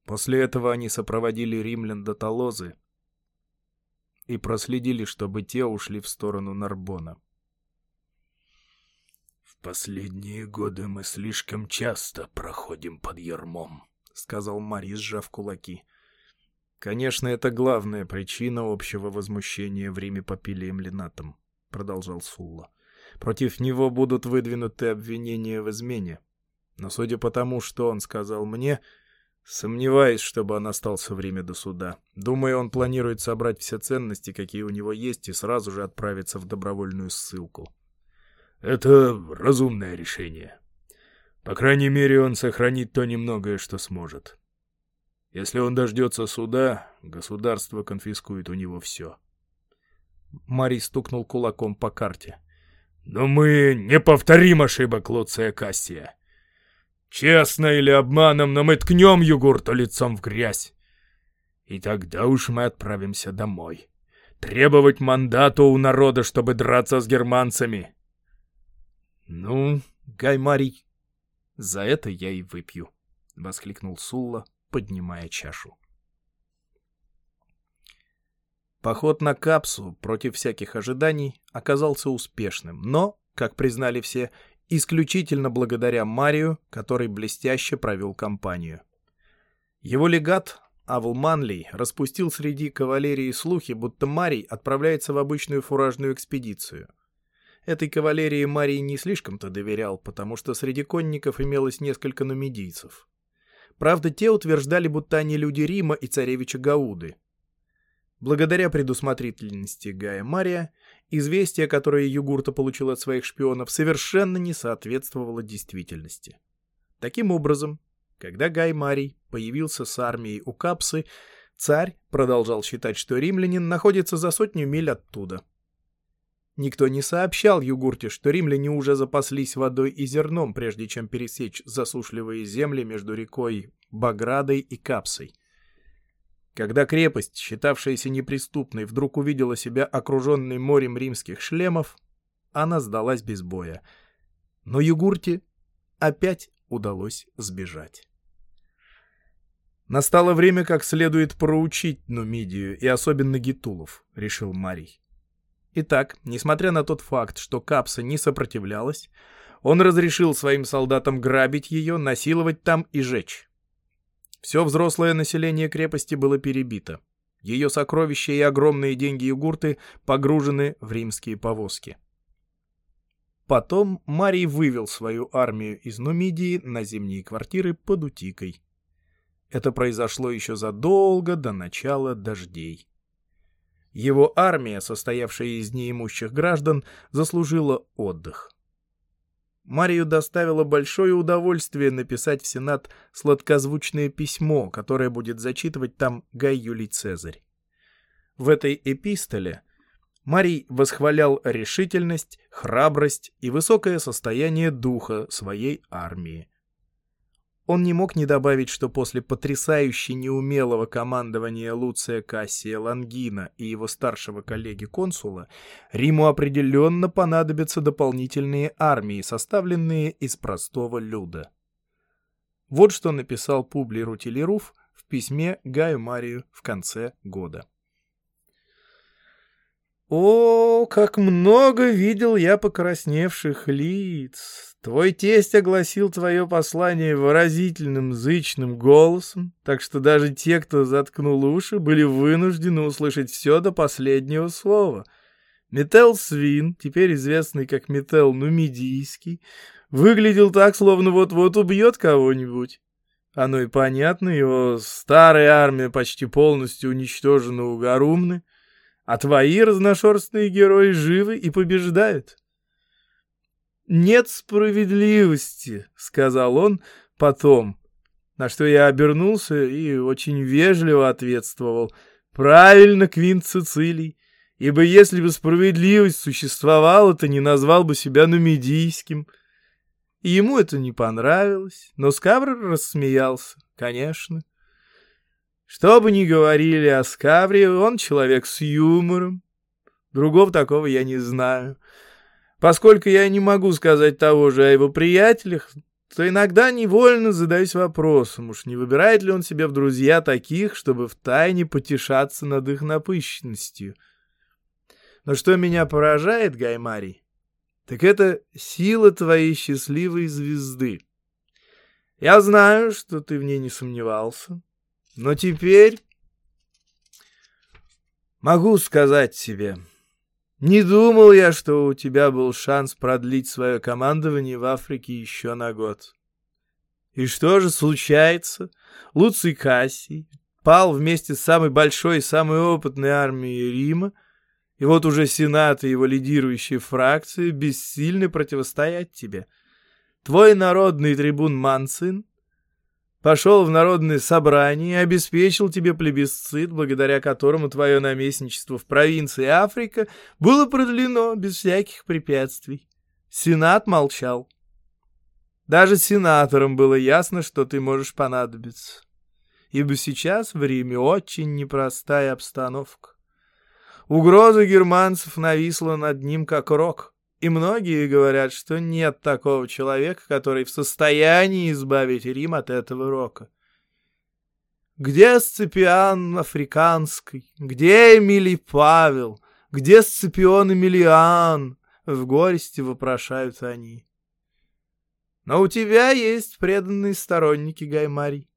После этого они сопроводили римлян до Толозы и проследили, чтобы те ушли в сторону Нарбона. «В последние годы мы слишком часто проходим под ермом», — сказал Марий, сжав кулаки. «Конечно, это главная причина общего возмущения в Риме Попилием Ленатом», — продолжал Сулла. «Против него будут выдвинуты обвинения в измене. Но судя по тому, что он сказал мне, — Сомневаюсь, чтобы он остался время до суда. Думаю, он планирует собрать все ценности, какие у него есть, и сразу же отправиться в добровольную ссылку. Это разумное решение. По крайней мере, он сохранит то немногое, что сможет. Если он дождется суда, государство конфискует у него все. Марий стукнул кулаком по карте. «Но мы не повторим ошибок Луция Кассия. Честно или обманом, но мы ткнем югурту лицом в грязь. И тогда уж мы отправимся домой. Требовать мандату у народа, чтобы драться с германцами. Ну, Гаймарий, за это я и выпью, — воскликнул Сулла, поднимая чашу. Поход на Капсу против всяких ожиданий оказался успешным, но, как признали все, исключительно благодаря Марию, который блестяще провел кампанию. Его легат Авл Манли распустил среди кавалерии слухи, будто Марий отправляется в обычную фуражную экспедицию. Этой кавалерии Марий не слишком-то доверял, потому что среди конников имелось несколько нумидийцев. Правда, те утверждали, будто они люди Рима и царевича Гауды. Благодаря предусмотрительности Гая Мария, Известие, которое Югурта получил от своих шпионов, совершенно не соответствовало действительности. Таким образом, когда Гай Марий появился с армией у Капсы, царь продолжал считать, что римлянин находится за сотню миль оттуда. Никто не сообщал Югурте, что римляне уже запаслись водой и зерном, прежде чем пересечь засушливые земли между рекой Баградой и Капсой. Когда крепость, считавшаяся неприступной, вдруг увидела себя окруженной морем римских шлемов, она сдалась без боя. Но Югурте опять удалось сбежать. Настало время как следует проучить Нумидию и особенно Гитулов, решил Марий. Итак, несмотря на тот факт, что Капса не сопротивлялась, он разрешил своим солдатам грабить ее, насиловать там и жечь. Все взрослое население крепости было перебито. Ее сокровища и огромные деньги югурты погружены в римские повозки. Потом Марий вывел свою армию из Нумидии на зимние квартиры под Утикой. Это произошло еще задолго до начала дождей. Его армия, состоявшая из неимущих граждан, заслужила отдых. Марию доставило большое удовольствие написать в Сенат сладкозвучное письмо, которое будет зачитывать там Гай Юлий Цезарь. В этой эпистоле Марий восхвалял решительность, храбрость и высокое состояние духа своей армии. Он не мог не добавить, что после потрясающе неумелого командования Луция Кассия Лангина и его старшего коллеги-консула Риму определенно понадобятся дополнительные армии, составленные из простого люда. Вот что написал Публий Рутилеруф в письме Гаю Марию в конце года. О, как много видел я покрасневших лиц! Твой тесть огласил твое послание выразительным, зычным голосом, так что даже те, кто заткнул уши, были вынуждены услышать все до последнего слова. Метел Свин, теперь известный как Метел Нумидийский, выглядел так, словно вот-вот убьет кого-нибудь. Оно и понятно, его старая армия почти полностью уничтожена у Гарумны, а твои разношерстные герои живы и побеждают. «Нет справедливости», — сказал он потом, на что я обернулся и очень вежливо ответствовал. «Правильно, Квинт Цицилий, ибо если бы справедливость существовала, то не назвал бы себя нумидийским». И ему это не понравилось, но Скавр рассмеялся, конечно. Что бы ни говорили о Скавре, он человек с юмором. Другого такого я не знаю. Поскольку я не могу сказать того же о его приятелях, то иногда невольно задаюсь вопросом, уж не выбирает ли он себе в друзья таких, чтобы втайне потешаться над их напыщенностью. Но что меня поражает, Гаймарий, так это сила твоей счастливой звезды. Я знаю, что ты в ней не сомневался, но теперь могу сказать тебе, не думал я, что у тебя был шанс продлить свое командование в Африке еще на год. И что же случается? Луций Кассий пал вместе с самой большой и самой опытной армией Рима, и вот уже Сенат и его лидирующие фракции бессильны противостоять тебе. Твой народный трибун Мансин пошел в народное собрание и обеспечил тебе плебисцит, благодаря которому твое наместничество в провинции Африка было продлено без всяких препятствий. Сенат молчал. Даже сенаторам было ясно, что ты можешь понадобиться. Ибо сейчас в Риме очень непростая обстановка. Угроза германцев нависла над ним как рок и многие говорят, что нет такого человека, который в состоянии избавить Рим от этого рока. Где Сципиан Африканский? Где Эмилий Павел? Где Сципион Эмилиан? В горести вопрошают они. Но у тебя есть преданные сторонники Гаймарий.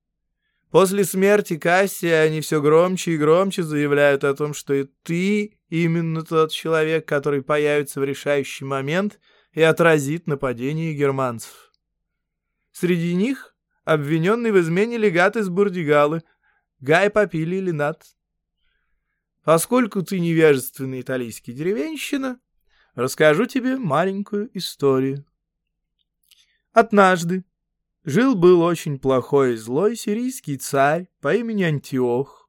После смерти Кассия они все громче и громче заявляют о том, что и ты именно тот человек, который появится в решающий момент и отразит нападение германцев. Среди них обвиненный в измене легат из Бурдигалы, Гай Папили Ленат. Поскольку ты невежественный итальянский деревенщина, расскажу тебе маленькую историю. Однажды Жил-был очень плохой и злой сирийский царь по имени Антиох.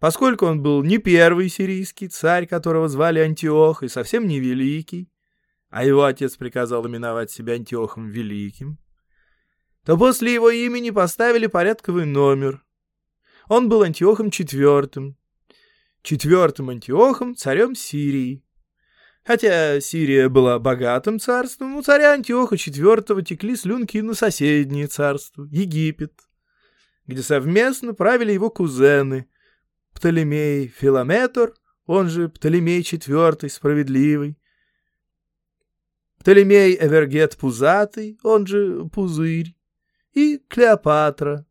Поскольку он был не первый сирийский царь, которого звали Антиох, и совсем не великий, а его отец приказал именовать себя Антиохом Великим, то после его имени поставили порядковый номер. Он был Антиохом IV, четвертым Антиохом, царем Сирии. Хотя Сирия была богатым царством, у царя Антиоха IV текли слюнки на соседнее царство, Египет, где совместно правили его кузены Птолемей Филометр, он же Птолемей IV Справедливый, Птолемей Эвергет Пузатый, он же Пузырь, и Клеопатра.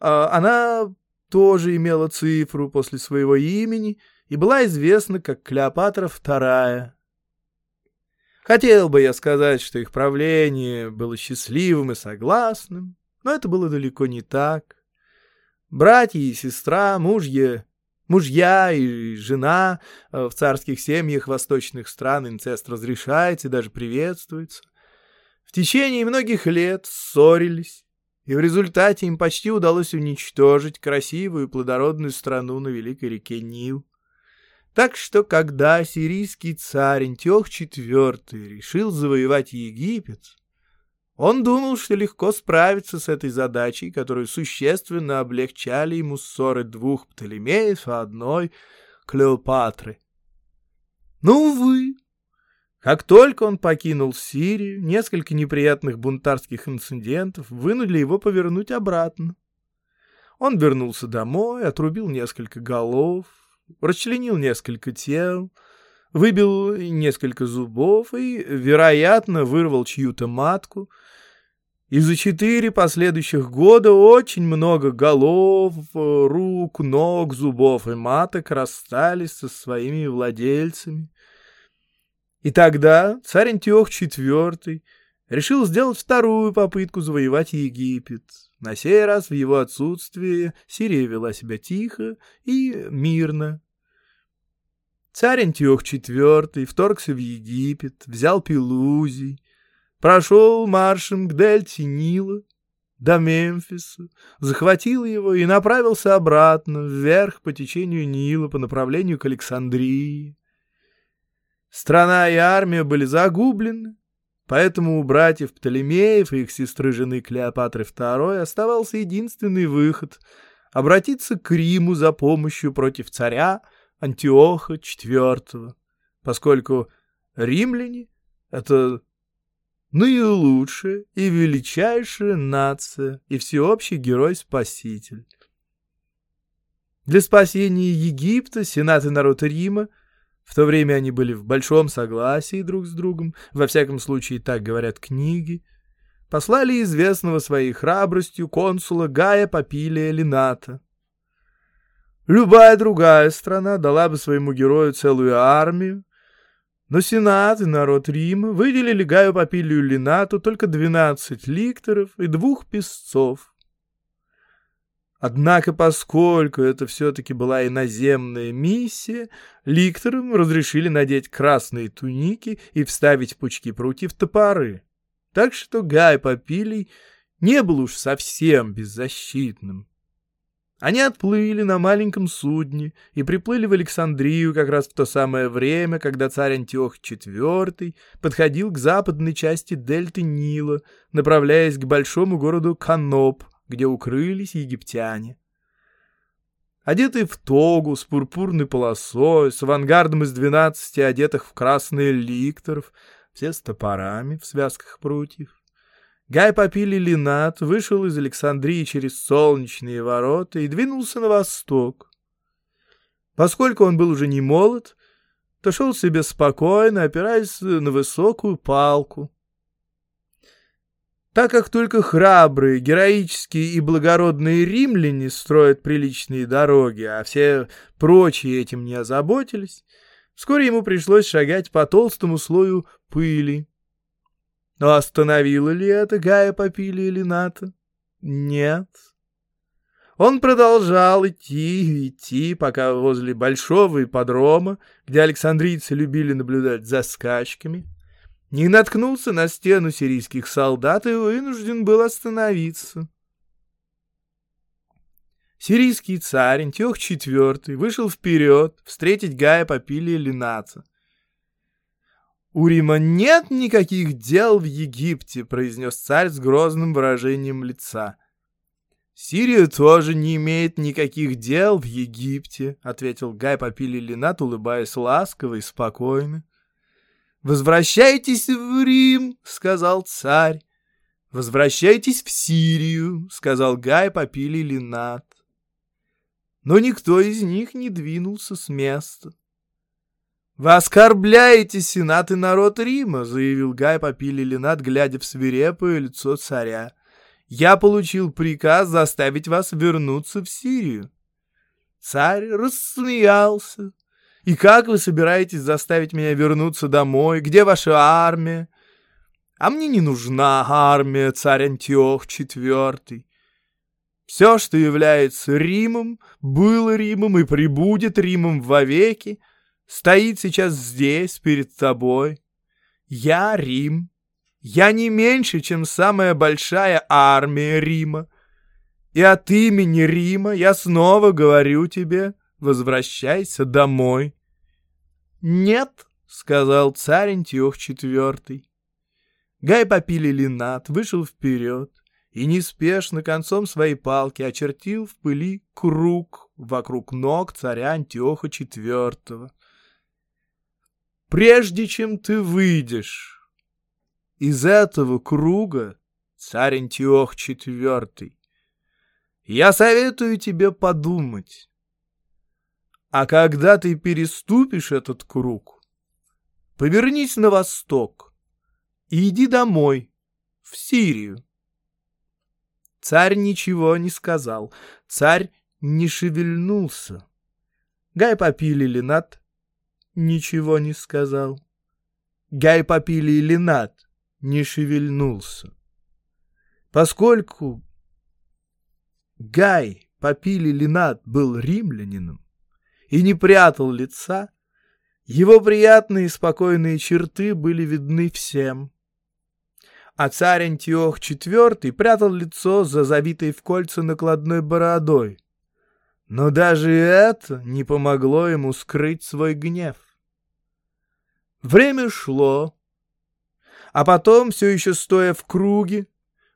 А она тоже имела цифру после своего имени — и была известна как Клеопатра II. Хотел бы я сказать, что их правление было счастливым и согласным, но это было далеко не так. Братья и сестра, мужья, мужья и жена э, в царских семьях восточных стран инцест разрешается и даже приветствуется. В течение многих лет ссорились, и в результате им почти удалось уничтожить красивую и плодородную страну на великой реке Нил. Так что, когда сирийский царь Антиох IV решил завоевать Египет, он думал, что легко справиться с этой задачей, которую существенно облегчали ему ссоры двух Птолемеев, а одной Клеопатры. Ну, увы. Как только он покинул Сирию, несколько неприятных бунтарских инцидентов вынудили его повернуть обратно. Он вернулся домой, отрубил несколько голов, расчленил несколько тел, выбил несколько зубов и, вероятно, вырвал чью-то матку. И за четыре последующих года очень много голов, рук, ног, зубов и маток расстались со своими владельцами. И тогда царь Антиох IV решил сделать вторую попытку завоевать Египет. На сей раз в его отсутствие Сирия вела себя тихо и мирно. Царь Антиох IV вторгся в Египет, взял Пелузий, прошел маршем к дельте Нила до Мемфиса, захватил его и направился обратно, вверх по течению Нила по направлению к Александрии. Страна и армия были загублены, Поэтому у братьев Птолемеев и их сестры жены Клеопатры II оставался единственный выход — обратиться к Риму за помощью против царя Антиоха IV, поскольку римляне — это наилучшая и величайшая нация и всеобщий герой-спаситель. Для спасения Египта Сенат и народ Рима в то время они были в большом согласии друг с другом, во всяком случае так говорят книги, послали известного своей храбростью консула Гая Папилия Лината. Любая другая страна дала бы своему герою целую армию, но Сенат и народ Рима выделили Гаю Папилию Линату только 12 ликторов и двух песцов. Однако, поскольку это все-таки была иноземная миссия, ликторам разрешили надеть красные туники и вставить пучки прутьев топоры. Так что Гай Попилий не был уж совсем беззащитным. Они отплыли на маленьком судне и приплыли в Александрию как раз в то самое время, когда царь Антиох IV подходил к западной части дельты Нила, направляясь к большому городу Каноп, где укрылись египтяне. Одетые в тогу с пурпурной полосой, с авангардом из двенадцати одетых в красные ликторов, все с топорами в связках прутьев. Гай Попили Линат вышел из Александрии через солнечные ворота и двинулся на восток. Поскольку он был уже не молод, то шел себе спокойно, опираясь на высокую палку. Так как только храбрые, героические и благородные римляне строят приличные дороги, а все прочие этим не озаботились, вскоре ему пришлось шагать по толстому слою пыли. Но остановило ли это Гая Попили или Ната? Нет. Он продолжал идти и идти, пока возле большого ипподрома, где александрийцы любили наблюдать за скачками, не наткнулся на стену сирийских солдат и вынужден был остановиться. Сирийский царь Антиох IV вышел вперед встретить Гая Попилия Линаца. «У Рима нет никаких дел в Египте», — произнес царь с грозным выражением лица. «Сирия тоже не имеет никаких дел в Египте», — ответил Гай Попилий Линат, улыбаясь ласково и спокойно. «Возвращайтесь в Рим», — сказал царь. «Возвращайтесь в Сирию», — сказал Гай Попилий Линат. Но никто из них не двинулся с места. «Вы оскорбляете сенат и народ Рима», — заявил Гай Попилий Линат, глядя в свирепое лицо царя. «Я получил приказ заставить вас вернуться в Сирию». Царь рассмеялся. И как вы собираетесь заставить меня вернуться домой? Где ваша армия? А мне не нужна армия, царь Антиох IV. Все, что является Римом, было Римом и прибудет Римом вовеки, стоит сейчас здесь, перед тобой. Я Рим. Я не меньше, чем самая большая армия Рима. И от имени Рима я снова говорю тебе, возвращайся домой. Нет, — сказал царь Антиох IV. Гай Попили Линат вышел вперед и неспешно концом своей палки очертил в пыли круг вокруг ног царя Антиоха IV. Прежде чем ты выйдешь из этого круга, царь Антиох IV, я советую тебе подумать. А когда ты переступишь этот круг, повернись на восток и иди домой, в Сирию. Царь ничего не сказал, царь не шевельнулся. Гай попили Ленат ничего не сказал. Гай попили Ленат не шевельнулся. Поскольку Гай попили Ленат был римлянином и не прятал лица, его приятные и спокойные черты были видны всем. А царь Антиох IV прятал лицо за завитой в кольца накладной бородой. Но даже это не помогло ему скрыть свой гнев. Время шло, а потом, все еще стоя в круге,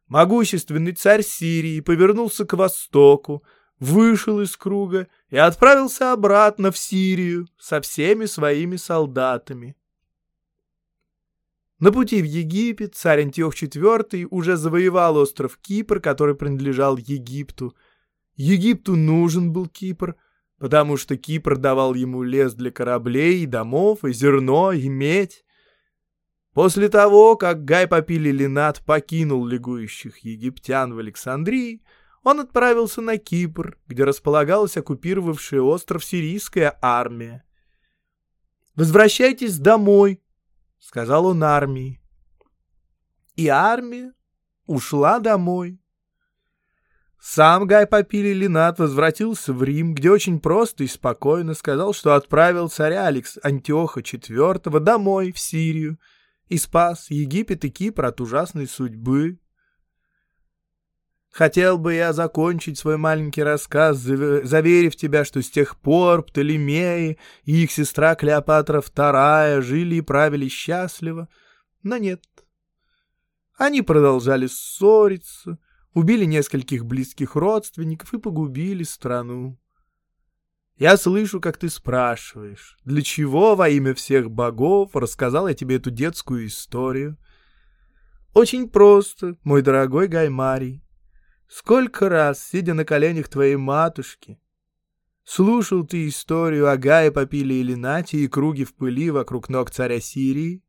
могущественный царь Сирии повернулся к востоку, вышел из круга и отправился обратно в Сирию со всеми своими солдатами. На пути в Египет царь Антиох IV уже завоевал остров Кипр, который принадлежал Египту. Египту нужен был Кипр, потому что Кипр давал ему лес для кораблей, и домов, и зерно, и медь. После того, как Гай Попили Линат покинул лягующих египтян в Александрии, он отправился на Кипр, где располагалась оккупировавшая остров сирийская армия. «Возвращайтесь домой», — сказал он армии. И армия ушла домой. Сам Гай Попили Линат возвратился в Рим, где очень просто и спокойно сказал, что отправил царя Алекс Антиоха IV домой, в Сирию, и спас Египет и Кипр от ужасной судьбы. Хотел бы я закончить свой маленький рассказ, заверив тебя, что с тех пор Птолемеи и их сестра Клеопатра II жили и правили счастливо, но нет. Они продолжали ссориться, убили нескольких близких родственников и погубили страну. Я слышу, как ты спрашиваешь, для чего во имя всех богов рассказал я тебе эту детскую историю. Очень просто, мой дорогой Гаймарий. Сколько раз, сидя на коленях твоей матушки, слушал ты историю о Гае Попиле и Ленате и круге в пыли вокруг ног царя Сирии?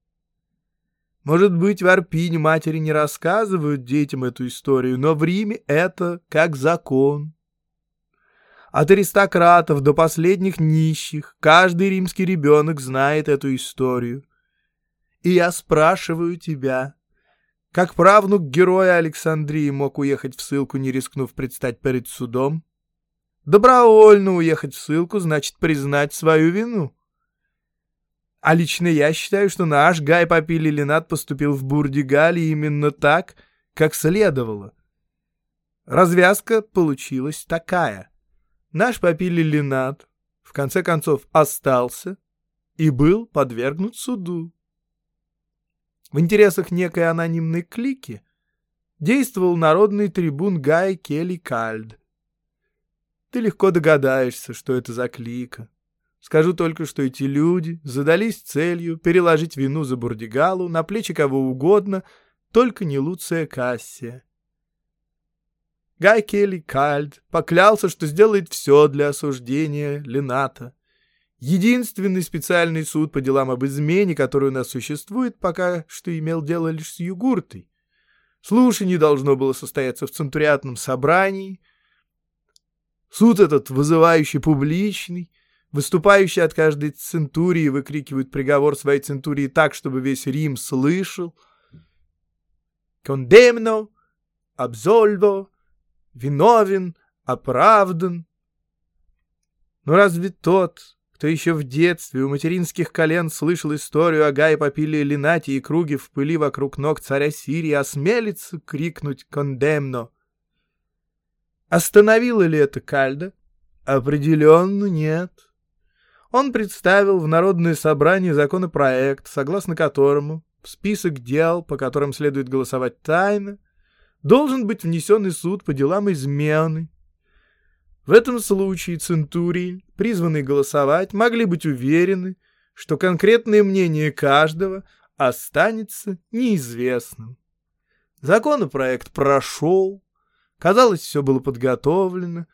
Может быть, в Арпине матери не рассказывают детям эту историю, но в Риме это как закон. От аристократов до последних нищих каждый римский ребенок знает эту историю. И я спрашиваю тебя, как правнук героя Александрии мог уехать в ссылку, не рискнув предстать перед судом? Добровольно уехать в ссылку значит признать свою вину. А лично я считаю, что наш Гай Попили Ленат поступил в Бурдигале именно так, как следовало. Развязка получилась такая. Наш Попили Ленат в конце концов остался и был подвергнут суду. В интересах некой анонимной клики действовал народный трибун Гай Келли Кальд. Ты легко догадаешься, что это за клика. Скажу только, что эти люди задались целью переложить вину за Бурдигалу на плечи кого угодно, только не Луция Кассия. Гай Келли Кальд поклялся, что сделает все для осуждения Лената. Единственный специальный суд по делам об измене, который у нас существует, пока что имел дело лишь с Югуртой. Слушание должно было состояться в центуриатном собрании. Суд этот вызывающий публичный, Выступающие от каждой центурии выкрикивают приговор своей центурии так, чтобы весь Рим слышал. «Кондемно», «Абзольво», «Виновен», «Оправдан». Но разве тот, кто еще в детстве у материнских колен слышал историю о Гае Папиле Линате и круге в пыли вокруг ног царя Сирии, осмелится крикнуть «Кондемно!». Остановило ли это Кальда? Определенно нет. Он представил в Народное собрание законопроект, согласно которому в список дел, по которым следует голосовать тайно, должен быть внесен и суд по делам измены. В этом случае центурии, призванные голосовать, могли быть уверены, что конкретное мнение каждого останется неизвестным. Законопроект прошел, казалось, все было подготовлено,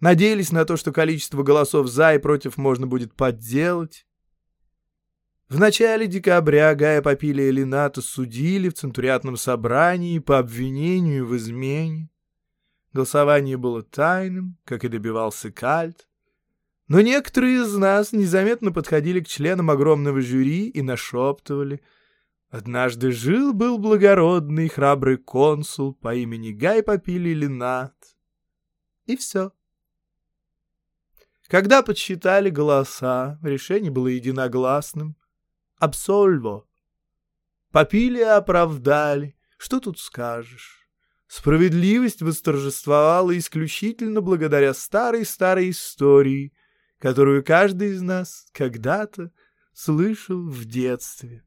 надеялись на то, что количество голосов «за» и «против» можно будет подделать. В начале декабря Гая Папилия Лената судили в Центуриатном собрании по обвинению в измене. Голосование было тайным, как и добивался Кальт. Но некоторые из нас незаметно подходили к членам огромного жюри и нашептывали. Однажды жил-был благородный храбрый консул по имени Гай Папилий Ленат. И все. Когда подсчитали голоса, решение было единогласным — Абсольво. Попили оправдали. Что тут скажешь? Справедливость восторжествовала исключительно благодаря старой-старой истории, которую каждый из нас когда-то слышал в детстве.